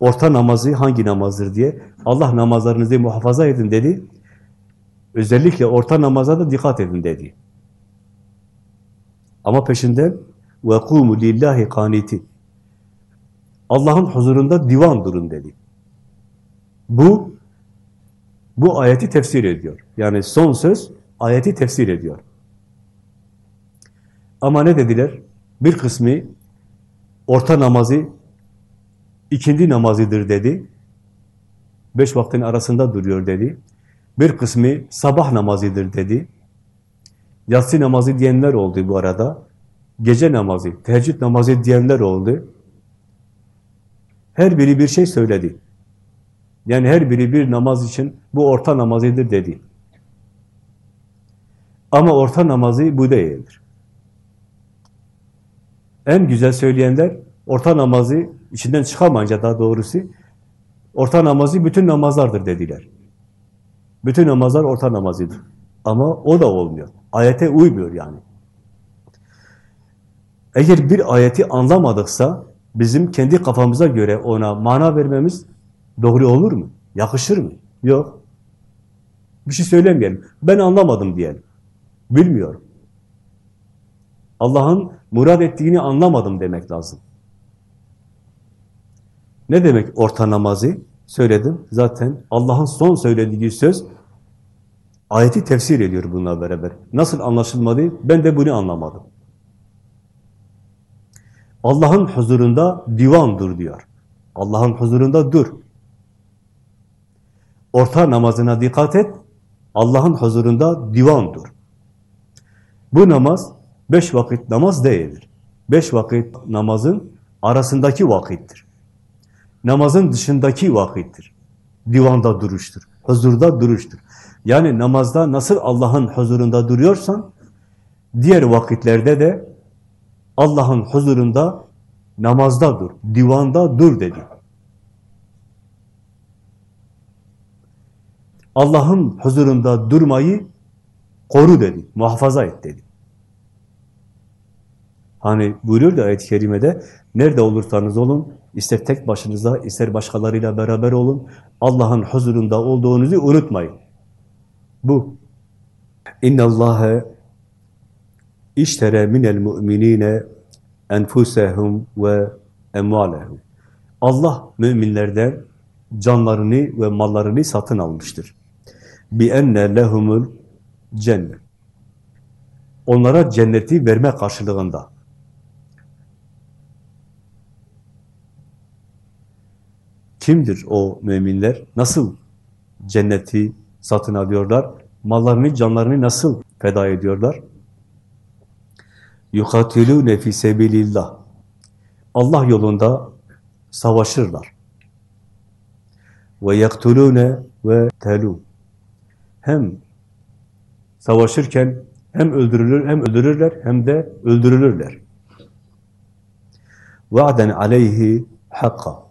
Orta namazı hangi namazdır diye Allah namazlarınızı muhafaza edin dedi. Özellikle orta namaza da dikkat edin dedi. Ama peşinden ve kumu lillahi kaniti. Allah'ın huzurunda divan durun dedi. Bu bu ayeti tefsir ediyor. Yani son söz ayeti tefsir ediyor. Ama ne dediler? Bir kısmı orta namazı ikindi namazıdır dedi. Beş vaktin arasında duruyor dedi. Bir kısmı sabah namazıdır dedi. Yatsı namazı diyenler oldu bu arada. Gece namazı, teheccüd namazı diyenler oldu. Her biri bir şey söyledi. Yani her biri bir namaz için bu orta namazıdır dedi. Ama orta namazı bu değildir. En güzel söyleyenler orta namazı içinden çıkamayınca daha doğrusu orta namazı bütün namazlardır dediler. Bütün namazlar orta namazıdır. Ama o da olmuyor. Ayete uymuyor yani. Eğer bir ayeti anlamadıksa bizim kendi kafamıza göre ona mana vermemiz doğru olur mu? Yakışır mı? Yok. Bir şey söylemeyelim. Ben anlamadım diyelim. Bilmiyorum. Allah'ın murad ettiğini anlamadım demek lazım. Ne demek orta namazı? Söyledim. Zaten Allah'ın son söylediği söz ayeti tefsir ediyor bununla beraber. Nasıl anlaşılmadı? Ben de bunu anlamadım. Allah'ın huzurunda divan dur diyor. Allah'ın huzurunda dur. Orta namazına dikkat et. Allah'ın huzurunda divan dur. Bu namaz beş vakit namaz değildir. Beş vakit namazın arasındaki vakittir. Namazın dışındaki vakittir. Divanda duruştur. Huzurda duruştur. Yani namazda nasıl Allah'ın huzurunda duruyorsan, diğer vakitlerde de Allah'ın huzurunda namazda dur, divanda dur dedi. Allah'ın huzurunda durmayı koru dedi, muhafaza et dedi. Hani buyuruyor da ayet-i kerimede, nerede olursanız olun, ister tek başınıza, ister başkalarıyla beraber olun, Allah'ın huzurunda olduğunuzu unutmayın. Bu. Allaha iştere minel mu'minine enfusehum ve emvalehum. Allah müminlerden canlarını ve mallarını satın almıştır. Enne lehumul cennet. Onlara cenneti verme karşılığında. Kimdir o müminler? Nasıl cenneti satın alıyorlar? Mallarını, canlarını nasıl feda ediyorlar? yukatilûne fî sebilillah. Allah yolunda savaşırlar. Ve yaktulûne ve telûn. Hem savaşırken hem öldürülür hem öldürürler hem de öldürülürler. Va'den aleyhi hakka.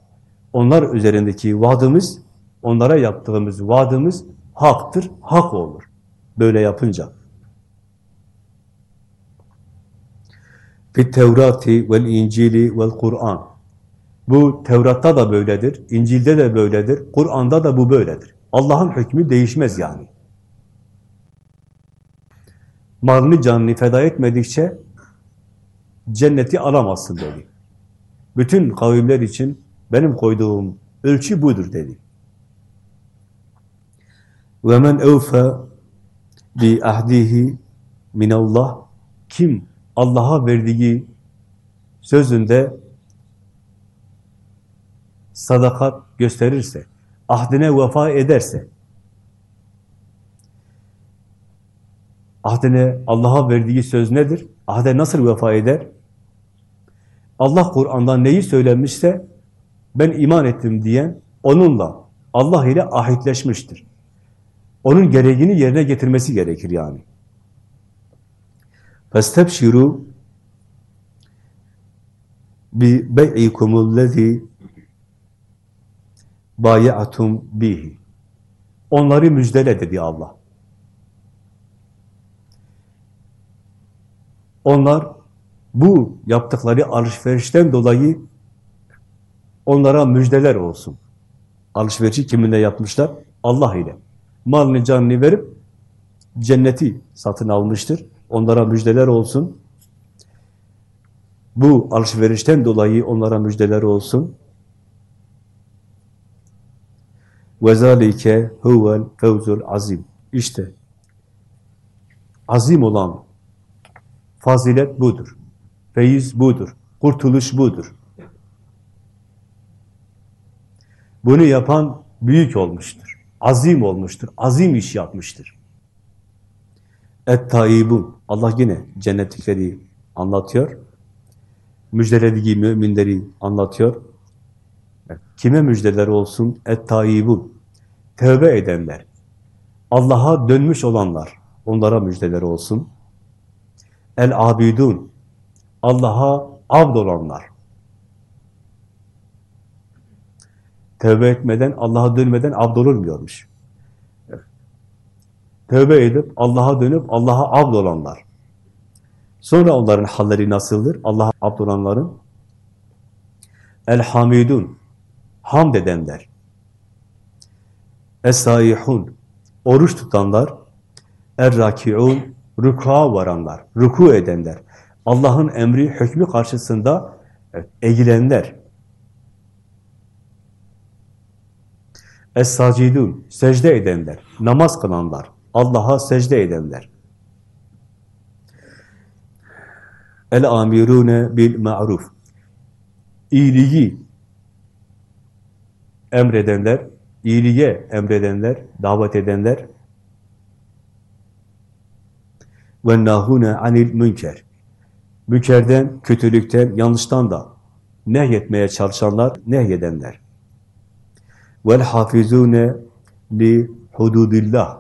Onlar üzerindeki vaadimiz, onlara yaptığımız vaadimiz haktır, hak olur. Böyle yapınca. Fit Tevrati vel İncili vel Kur'an. Bu Tevrat'ta da böyledir, İncil'de de böyledir, Kur'an'da da bu böyledir. Allah'ın hükmü değişmez yani. Malını canını feda etmedikçe cenneti alamazsın dedi. Bütün kavimler için benim koyduğum ölçü budur dedi. Ve men evfe bi ahdihi minallah kim Allah'a verdiği sözünde sadakat gösterirse, ahdine vefa ederse, ahdine Allah'a verdiği söz nedir? Ahde nasıl vefa eder? Allah Kur'an'dan neyi söylemişse ben iman ettim diyen onunla Allah ile ahitleşmiştir. Onun gereğini yerine getirmesi gerekir yani. فَاسْتَبْشِرُوا بِبَيْعِكُمُ الَّذ۪ي بَايَعَتُمْ بِهِ Onları müjdele dedi Allah. Onlar bu yaptıkları alışverişten dolayı Onlara müjdeler olsun. Alışverişi kiminle yapmışlar? Allah ile. Malını canını verip cenneti satın almıştır. Onlara müjdeler olsun. Bu alışverişten dolayı onlara müjdeler olsun. وَذَٰلِكَ هُوَ الْفَوْزُ azim. İşte azim olan fazilet budur. Feyiz budur. Kurtuluş budur. Bunu yapan büyük olmuştur. Azim olmuştur. Azim iş yapmıştır. Et-taibun. Allah yine cennetlikleri anlatıyor. Müjdelediği müminleri anlatıyor. Kime müjdeler olsun? Et-taibun. Tövbe edenler. Allah'a dönmüş olanlar. Onlara müjdeler olsun. El-abidun. Allah'a abd olanlar. Tövbe etmeden, Allah'a dönmeden abd olunmuyormuş. Tövbe edip, Allah'a dönüp, Allah'a abd olanlar. Sonra onların halleri nasıldır? Allah'a abd olanların El-hamidun. Hamd edenler. Es-saihun. Oruç tutanlar. Er-rakiun. Ruku'a varanlar. Ruku edenler. Allah'ın emri, hükmü karşısında eğilenler. Es-sacidun, secde edenler, namaz kılanlar, Allah'a secde edenler. El-amirune bil ma'ruf. İyiliği emredenler, iyiliğe emredenler, davet edenler. Ve nahune anil münker. Münkerden, kötülükten, yanlıştan da nehyetmeye çalışanlar, nehyedenler. Vel hafizune li hududillah.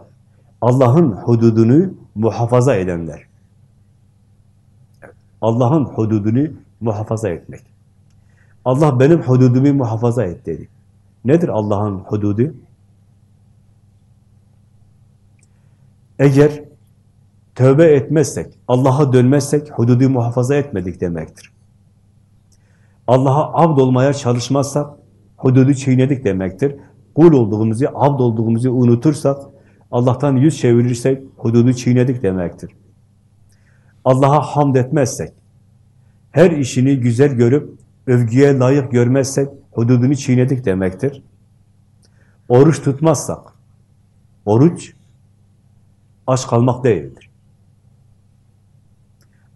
Allah'ın hududunu muhafaza edenler. Allah'ın hududunu muhafaza etmek. Allah benim hududumu muhafaza et dedi. Nedir Allah'ın hududu? Eğer tövbe etmezsek, Allah'a dönmezsek hududu muhafaza etmedik demektir. Allah'a abd olmaya çalışmazsak hududu çiğnedik demektir. Kul olduğumuzu, abd olduğumuzu unutursak, Allah'tan yüz çevirirsek hududu çiğnedik demektir. Allah'a hamd etmezsek, her işini güzel görüp övgüye layık görmezsek hududunu çiğnedik demektir. Oruç tutmazsak, oruç aç kalmak değildir.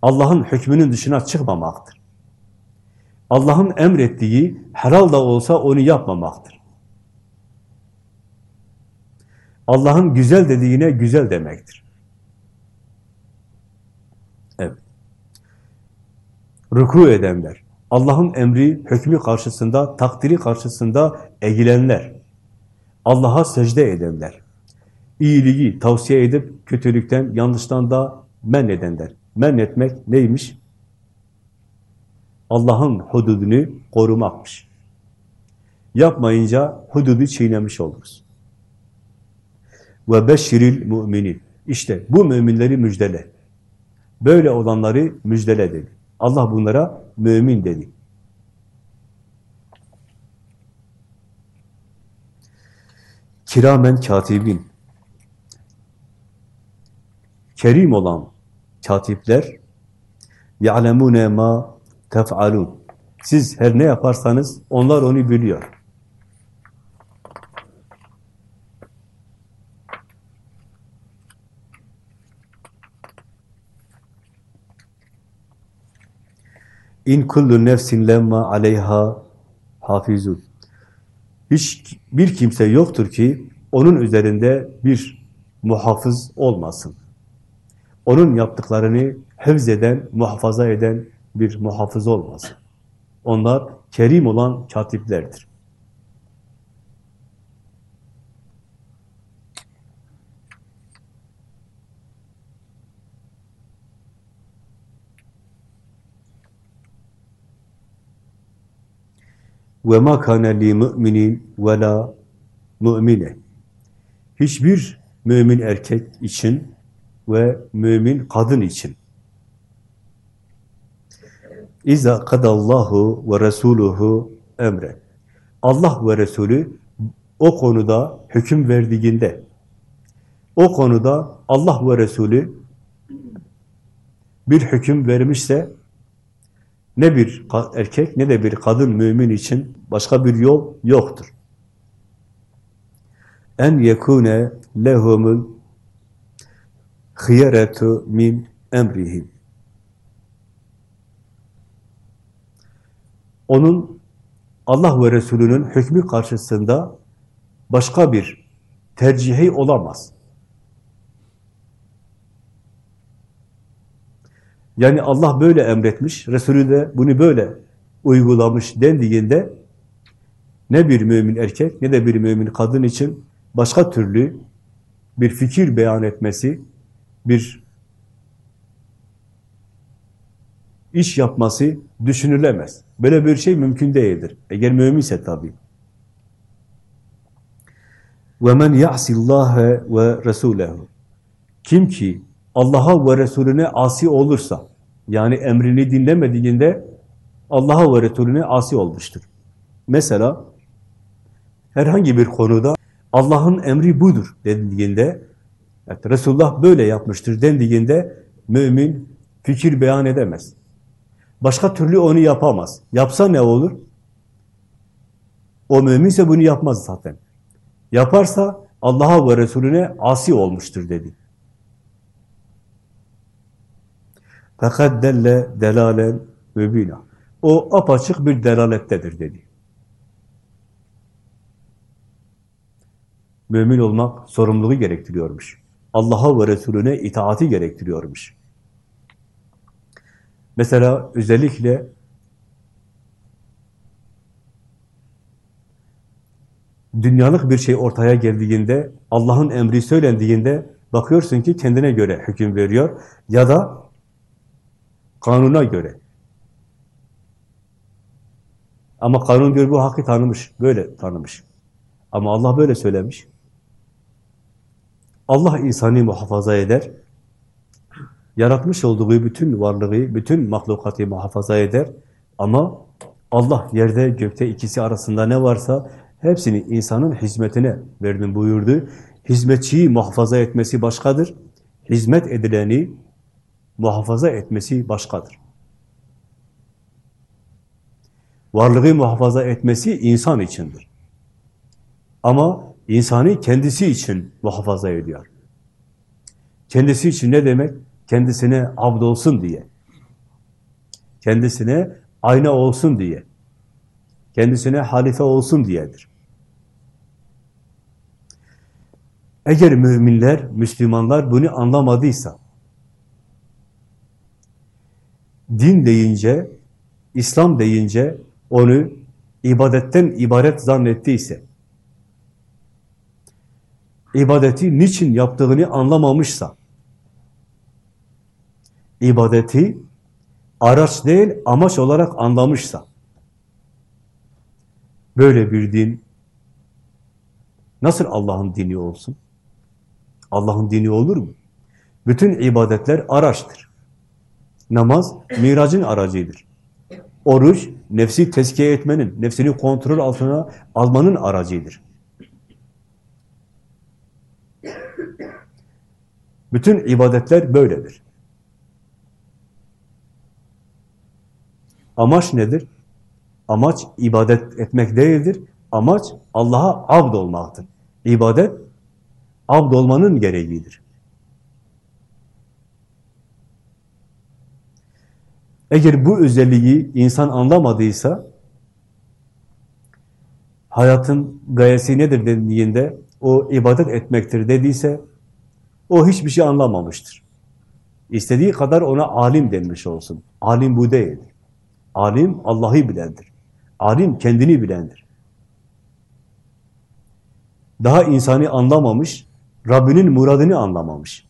Allah'ın hükmünün dışına çıkmamaktır. Allah'ın emrettiği helal da olsa onu yapmamaktır. Allah'ın güzel dediğine güzel demektir. Evet. Ruku edenler, Allah'ın emri, hükmü karşısında, takdiri karşısında eğilenler, Allah'a secde edenler, iyiliği tavsiye edip kötülükten, yanlıştan da men edenler. Men etmek neymiş? Allah'ın hududunu korumakmış. Yapmayınca hududu çiğnemiş oluruz. Ve beşiril müminin. İşte bu müminleri müjdele. Böyle olanları müjdele dedi. Allah bunlara mümin dedi. Kiramen katibin. Kerim olan katipler ya'lemune ma tef'alun. Siz her ne yaparsanız onlar onu biliyor. İn kullu nefsin lemma aleyha hafizun. Hiç bir kimse yoktur ki onun üzerinde bir muhafız olmasın. Onun yaptıklarını hevz eden, muhafaza eden bir muhafız olmasın. Onlar kerim olan katiplerdir. ve ma kana li mu'minin ve la. Hiçbir mümin erkek için ve mümin kadın için. İza kadallahu ve resuluhu emre. Allah ve Resulü o konuda hüküm verdiğinde, o konuda Allah ve Resulü bir hüküm vermişse, ne bir erkek ne de bir kadın mümin için başka bir yol yoktur. En yekune lehumul hiyeretu min emrihim. Onun Allah ve Resulünün hükmü karşısında başka bir tercihi olamaz. Yani Allah böyle emretmiş, Resulü de bunu böyle uygulamış dendiğinde ne bir mümin erkek ne de bir mümin kadın için başka türlü bir fikir beyan etmesi, bir iş yapması düşünülemez. Böyle bir şey mümkün değildir. Eğer müminse tabii. وَمَنْ يَعْسِ اللّٰهَ وَرَسُولَهُ Kim ki Allah'a ve Resulüne asi olursa, yani emrini dinlemediğinde Allah'a ve Resulüne asi olmuştur. Mesela herhangi bir konuda Allah'ın emri budur dendiğinde, evet, Resulullah böyle yapmıştır dendiğinde mümin fikir beyan edemez. Başka türlü onu yapamaz. Yapsa ne olur? O müminse bunu yapmaz zaten. Yaparsa Allah'a ve Resulüne asi olmuştur dedi. Fakat delle delalen mübina. O apaçık bir delalettedir dedi. Mümin olmak sorumluluğu gerektiriyormuş. Allah'a ve Resulüne itaati gerektiriyormuş. Mesela özellikle dünyalık bir şey ortaya geldiğinde, Allah'ın emri söylendiğinde bakıyorsun ki kendine göre hüküm veriyor ya da kanuna göre. Ama kanun diyor bu hakkı tanımış, böyle tanımış. Ama Allah böyle söylemiş. Allah insanı muhafaza eder. Yaratmış olduğu bütün varlığı, bütün mahlukatı muhafaza eder. Ama Allah yerde, gökte ikisi arasında ne varsa hepsini insanın hizmetine verdim buyurdu. Hizmetçiyi muhafaza etmesi başkadır. Hizmet edileni muhafaza etmesi başkadır. Varlığı muhafaza etmesi insan içindir. Ama insanı kendisi için muhafaza ediyor. Kendisi için ne demek? Kendisine abd olsun diye. Kendisine ayna olsun diye. Kendisine halife olsun diyedir. Eğer müminler, Müslümanlar bunu anlamadıysa, din deyince, İslam deyince onu ibadetten ibaret zannettiyse, ibadeti niçin yaptığını anlamamışsa, ibadeti araç değil amaç olarak anlamışsa, böyle bir din nasıl Allah'ın dini olsun? Allah'ın dini olur mu? Bütün ibadetler araçtır. Namaz, miracın aracıdır. Oruç, nefsi tezkiye etmenin, nefsini kontrol altına almanın aracıdır. Bütün ibadetler böyledir. Amaç nedir? Amaç ibadet etmek değildir. Amaç Allah'a abd olmaktır. İbadet, abd olmanın gereğidir. Eğer bu özelliği insan anlamadıysa, hayatın gayesi nedir dediğinde, o ibadet etmektir dediyse, o hiçbir şey anlamamıştır. İstediği kadar ona alim denmiş olsun. Alim bu değildir. Alim Allah'ı bilendir. Alim kendini bilendir. Daha insanı anlamamış, Rabbinin muradını anlamamış.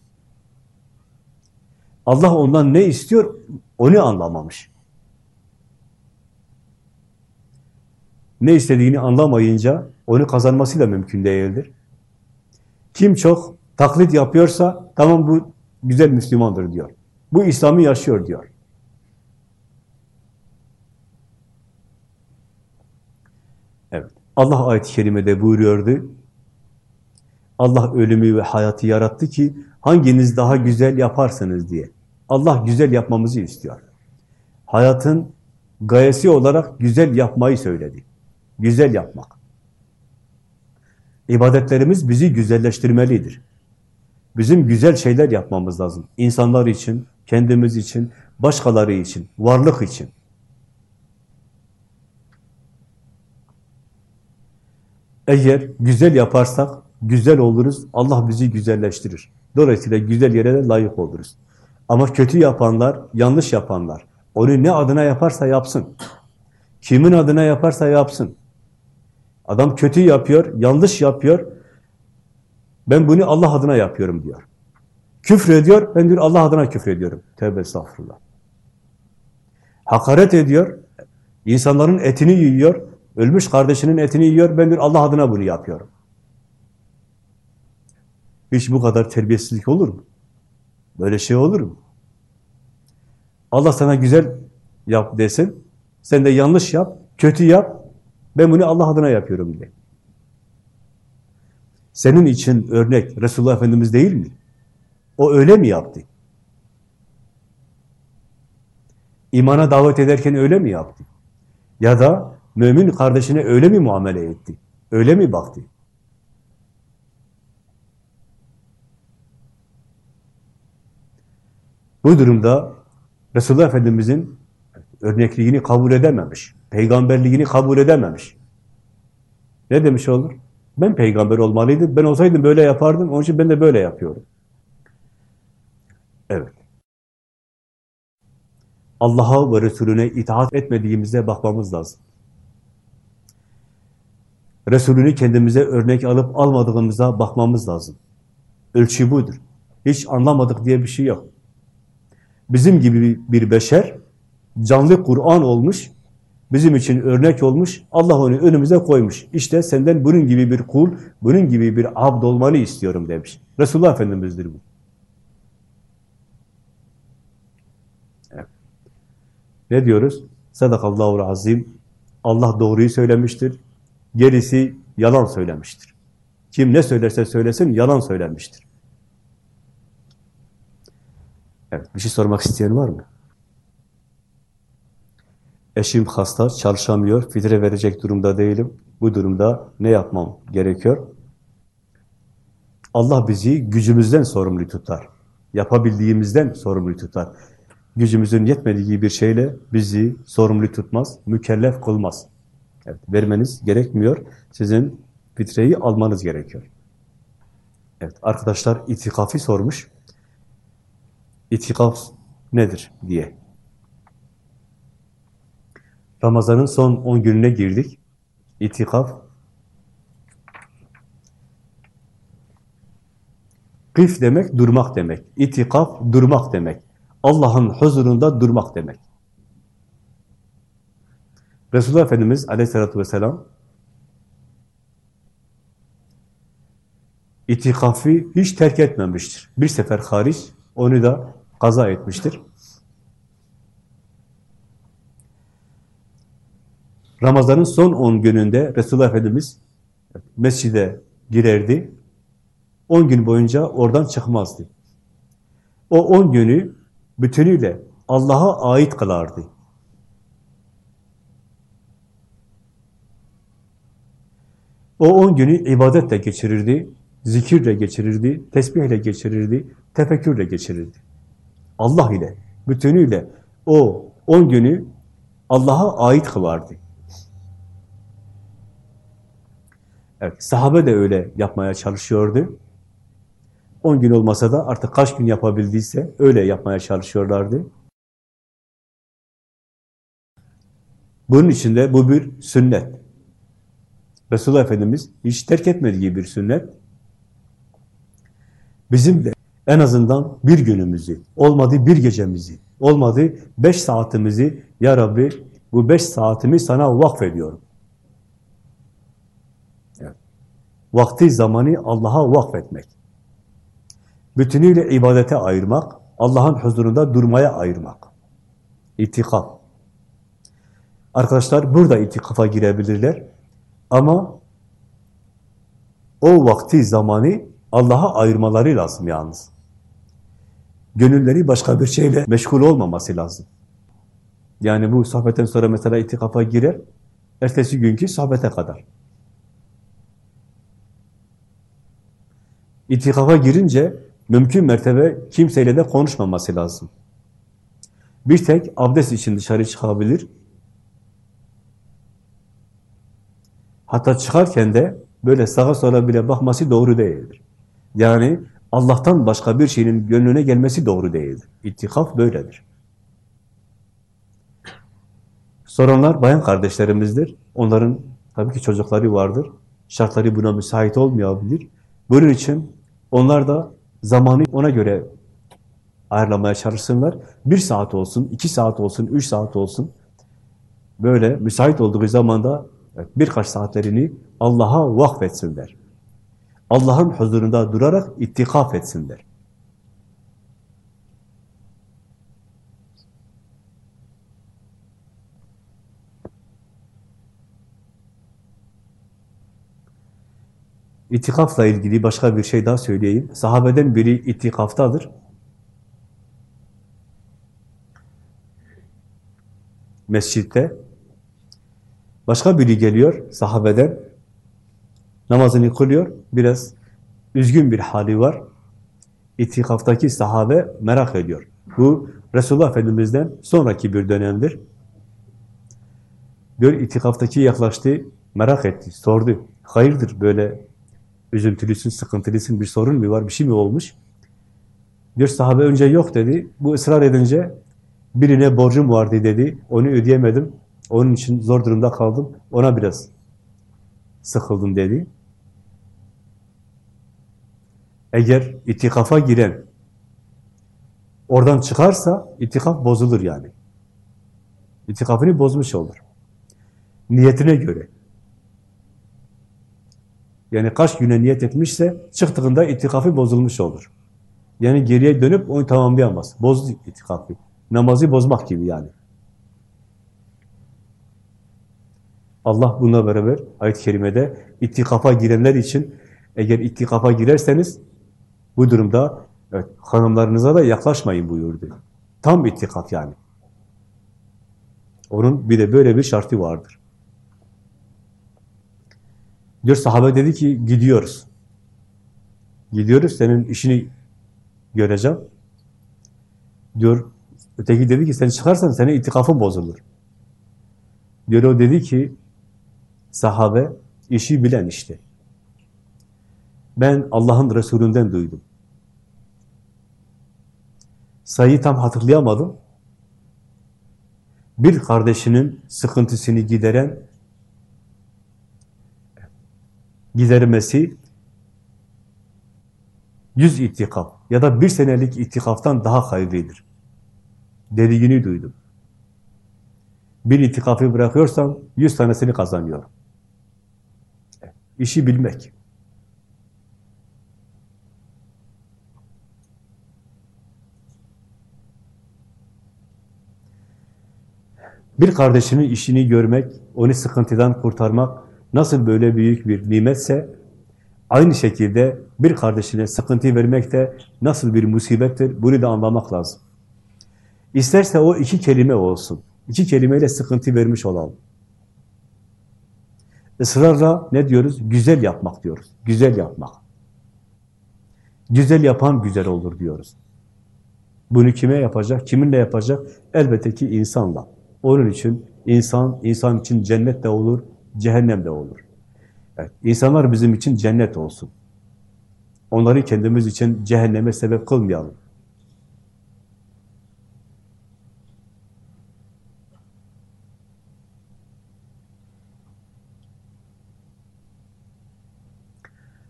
Allah ondan ne istiyor onu anlamamış. Ne istediğini anlamayınca onu kazanması da mümkün değildir. Kim çok taklit yapıyorsa tamam bu güzel Müslümandır diyor. Bu İslam'ı yaşıyor diyor. Evet. Allah ayet-i kerimede buyuruyordu. Allah ölümü ve hayatı yarattı ki hanginiz daha güzel yaparsınız diye. Allah güzel yapmamızı istiyor. Hayatın gayesi olarak güzel yapmayı söyledi. Güzel yapmak. İbadetlerimiz bizi güzelleştirmelidir. Bizim güzel şeyler yapmamız lazım. İnsanlar için, kendimiz için, başkaları için, varlık için. Eğer güzel yaparsak, güzel oluruz, Allah bizi güzelleştirir. Dolayısıyla güzel yere de layık oluruz. Ama kötü yapanlar, yanlış yapanlar, onu ne adına yaparsa yapsın. Kimin adına yaparsa yapsın. Adam kötü yapıyor, yanlış yapıyor. Ben bunu Allah adına yapıyorum diyor. Küfür ediyor, ben diyor Allah adına küfür ediyorum. Tevbe estağfurullah. Hakaret ediyor, insanların etini yiyor, ölmüş kardeşinin etini yiyor, ben diyor Allah adına bunu yapıyorum. Hiç bu kadar terbiyesizlik olur mu? Böyle şey olur mu? Allah sana güzel yap desin, sen de yanlış yap, kötü yap, ben bunu Allah adına yapıyorum diye. Senin için örnek Resulullah Efendimiz değil mi? O öyle mi yaptı? İmana davet ederken öyle mi yaptı? Ya da mümin kardeşine öyle mi muamele etti? Öyle mi baktı? Bu durumda Resulullah Efendimiz'in örnekliğini kabul edememiş, peygamberliğini kabul edememiş. Ne demiş olur? Ben peygamber olmalıydım, ben olsaydım böyle yapardım, onun için ben de böyle yapıyorum. Evet. Allah'a ve Resulüne itaat etmediğimize bakmamız lazım. Resulünü kendimize örnek alıp almadığımıza bakmamız lazım. Ölçü budur. Hiç anlamadık diye bir şey yok. Bizim gibi bir beşer, canlı Kur'an olmuş, bizim için örnek olmuş, Allah onu önümüze koymuş. İşte senden bunun gibi bir kul, bunun gibi bir abd olmanı istiyorum demiş. Resulullah Efendimiz'dir bu. Ne diyoruz? Sadakallahu azim. Allah doğruyu söylemiştir. Gerisi yalan söylemiştir. Kim ne söylerse söylesin yalan söylemiştir. Evet, bir şey sormak isteyen var mı? Eşim hasta, çalışamıyor, fitre verecek durumda değilim. Bu durumda ne yapmam gerekiyor? Allah bizi gücümüzden sorumlu tutar. Yapabildiğimizden sorumlu tutar. Gücümüzün yetmediği bir şeyle bizi sorumlu tutmaz, mükellef kılmaz. Evet, vermeniz gerekmiyor. Sizin fitreyi almanız gerekiyor. Evet, arkadaşlar itikafi sormuş. İtikaf nedir diye. Ramazan'ın son 10 gününe girdik. İtikaf Kif demek durmak demek. İtikaf durmak demek. Allah'ın huzurunda durmak demek. Resulullah Efendimiz aleyhissalatü vesselam itikafı hiç terk etmemiştir. Bir sefer hariç onu da kaza etmiştir. Ramazan'ın son 10 gününde Resulullah Efendimiz mescide girerdi. 10 gün boyunca oradan çıkmazdı. O 10 günü bütünüyle Allah'a ait kılardı. O 10 günü ibadetle geçirirdi, zikirle geçirirdi, tesbihle geçirirdi, tefekkürle geçirirdi. Allah ile, bütünüyle o 10 günü Allah'a ait kılardı. Evet, sahabe de öyle yapmaya çalışıyordu. 10 gün olmasa da artık kaç gün yapabildiyse öyle yapmaya çalışıyorlardı. Bunun içinde bu bir sünnet. Resulullah Efendimiz hiç terk etmediği bir sünnet. Bizim de en azından bir günümüzü, olmadı bir gecemizi, olmadı beş saatimizi, Ya Rabbi bu beş saatimi sana vakfediyorum. Evet. Vakti zamanı Allah'a vakfetmek. Bütünüyle ibadete ayırmak, Allah'ın huzurunda durmaya ayırmak. İtikaf. Arkadaşlar burada itikafa girebilirler. Ama o vakti zamanı Allah'a ayırmaları lazım yalnız. Gönülleri başka bir şeyle meşgul olmaması lazım. Yani bu sohbetten sonra mesela itikafa girer, ertesi günkü sohbete kadar. İtikafa girince mümkün mertebe kimseyle de konuşmaması lazım. Bir tek abdest için dışarı çıkabilir. Hatta çıkarken de böyle sağa sola bile bakması doğru değildir. Yani Allah'tan başka bir şeyin gönlüne gelmesi doğru değildir. İttikaf böyledir. Soranlar bayan kardeşlerimizdir. Onların tabii ki çocukları vardır. Şartları buna müsait olmayabilir. Bunun için onlar da zamanı ona göre ayarlamaya çalışsınlar. Bir saat olsun, iki saat olsun, üç saat olsun. Böyle müsait olduğu zamanda birkaç saatlerini Allah'a vakfetsinler. Allah'ın huzurunda durarak ittikaf etsinler. İtikafla ilgili başka bir şey daha söyleyeyim. Sahabeden biri itikaftadır. Mescitte. Başka biri geliyor sahabeden. Namazını kılıyor. Biraz üzgün bir hali var. İtikaftaki sahabe merak ediyor. Bu Resulullah Efendimiz'den sonraki bir dönemdir. Diyor itikaftaki yaklaştı, merak etti, sordu. Hayırdır böyle üzüntülüsün, sıkıntılısın, bir sorun mu var, bir şey mi olmuş? Diyor sahabe önce yok dedi. Bu ısrar edince birine borcum vardı dedi. Onu ödeyemedim. Onun için zor durumda kaldım. Ona biraz sıkıldım dedi. Eğer itikafa giren oradan çıkarsa itikaf bozulur yani. İtikafını bozmuş olur. Niyetine göre. Yani kaç güne niyet etmişse çıktığında itikafı bozulmuş olur. Yani geriye dönüp onu tamamlayamaz. Bozdu itikafı. Namazı bozmak gibi yani. Allah bununla beraber ayet-i kerimede itikafa girenler için eğer itikafa girerseniz bu durumda evet, hanımlarınıza da yaklaşmayın buyurdu. Tam itikaf yani. Onun bir de böyle bir şartı vardır. Diyor sahabe dedi ki gidiyoruz. Gidiyoruz senin işini göreceğim. Diyor öteki dedi ki sen çıkarsan senin itikafın bozulur. Diyor o dedi ki sahabe işi bilen işte. Ben Allah'ın Resulünden duydum. Sayıyı tam hatırlayamadım. Bir kardeşinin sıkıntısını gideren gidermesi yüz itikaf ya da bir senelik itikaftan daha hayırlıdır. Dediğini duydum. Bir itikafı bırakıyorsam yüz tanesini kazanıyorum. İşi bilmek. Bir kardeşinin işini görmek, onu sıkıntıdan kurtarmak nasıl böyle büyük bir nimetse, aynı şekilde bir kardeşine sıkıntı vermek de nasıl bir musibettir, bunu da anlamak lazım. İsterse o iki kelime olsun. İki kelimeyle sıkıntı vermiş olalım. Israrla ne diyoruz? Güzel yapmak diyoruz. Güzel yapmak. Güzel yapan güzel olur diyoruz. Bunu kime yapacak? Kiminle yapacak? Elbette ki insanla. Onun için insan, insan için cennet de olur, cehennem de olur. Evet, insanlar bizim için cennet olsun. Onları kendimiz için cehenneme sebep kılmayalım.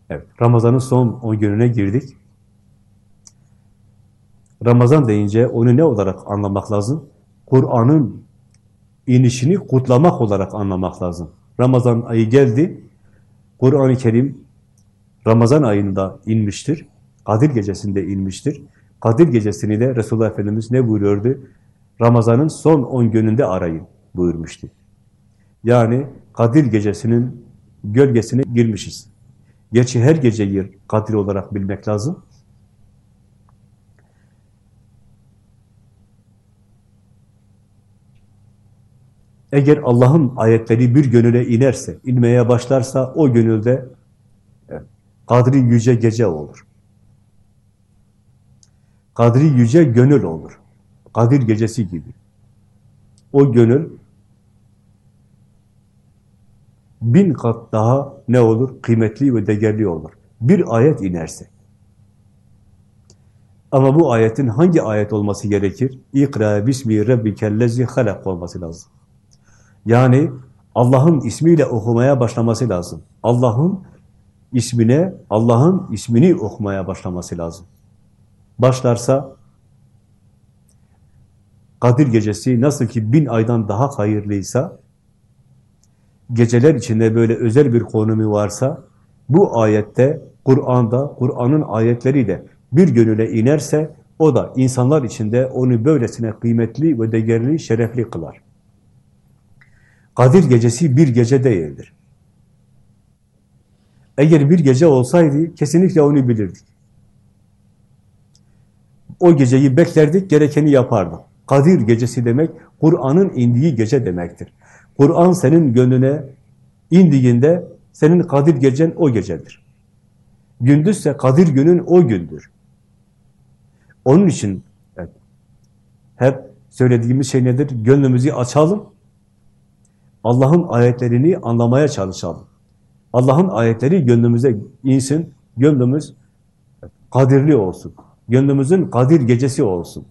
Evet, Ramazan'ın son 10 gününe girdik. Ramazan deyince onu ne olarak anlamak lazım? Kur'an'ın inişini kutlamak olarak anlamak lazım. Ramazan ayı geldi, Kur'an-ı Kerim Ramazan ayında inmiştir, Kadir gecesinde inmiştir. Kadir gecesini de Resulullah Efendimiz ne buyuruyordu? Ramazan'ın son 10 gününde arayın buyurmuştu. Yani Kadir gecesinin gölgesine girmişiz. Gerçi her geceyi Kadir olarak bilmek lazım. Eğer Allah'ın ayetleri bir gönüle inerse, inmeye başlarsa o gönülde evet, Kadri yüce gece olur. Kadri yüce gönül olur. Kadir gecesi gibi. O gönül bin kat daha ne olur? Kıymetli ve değerli olur. Bir ayet inerse. Ama bu ayetin hangi ayet olması gerekir? İkra bismi rabbikellezi halak olması lazım. Yani Allah'ın ismiyle okumaya başlaması lazım. Allah'ın ismine, Allah'ın ismini okumaya başlaması lazım. Başlarsa Kadir gecesi nasıl ki bin aydan daha hayırlıysa, geceler içinde böyle özel bir konumu varsa, bu ayette, Kur'an'da, Kur'an'ın ayetleri de bir gönüle inerse, o da insanlar içinde onu böylesine kıymetli ve değerli, şerefli kılar. Kadir gecesi bir gece değildir. Eğer bir gece olsaydı, kesinlikle onu bilirdik. O geceyi beklerdik, gerekeni yapardık. Kadir gecesi demek, Kur'an'ın indiği gece demektir. Kur'an senin gönlüne indiğinde, senin Kadir gecen o gecedir. Gündüzse Kadir günün o gündür. Onun için hep söylediğimiz şey nedir? Gönlümüzü açalım, Allah'ın ayetlerini anlamaya çalışalım. Allah'ın ayetleri gönlümüze insin, gönlümüz kadirli olsun. Gönlümüzün kadir gecesi olsun.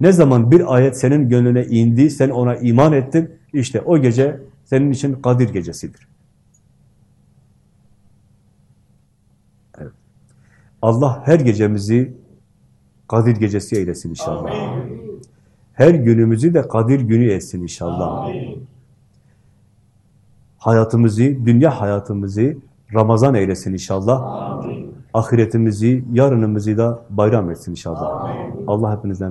Ne zaman bir ayet senin gönlüne indi, sen ona iman ettin, işte o gece senin için Kadir gecesidir. Evet. Allah her gecemizi Kadir gecesi eylesin inşallah. Amin. Her günümüzü de Kadir günü etsin inşallah. Amin. Hayatımızı, dünya hayatımızı Ramazan eylesin inşallah. Amin. Ahiretimizi, yarınımızı da bayram etsin inşallah. Amin. Allah hepinizden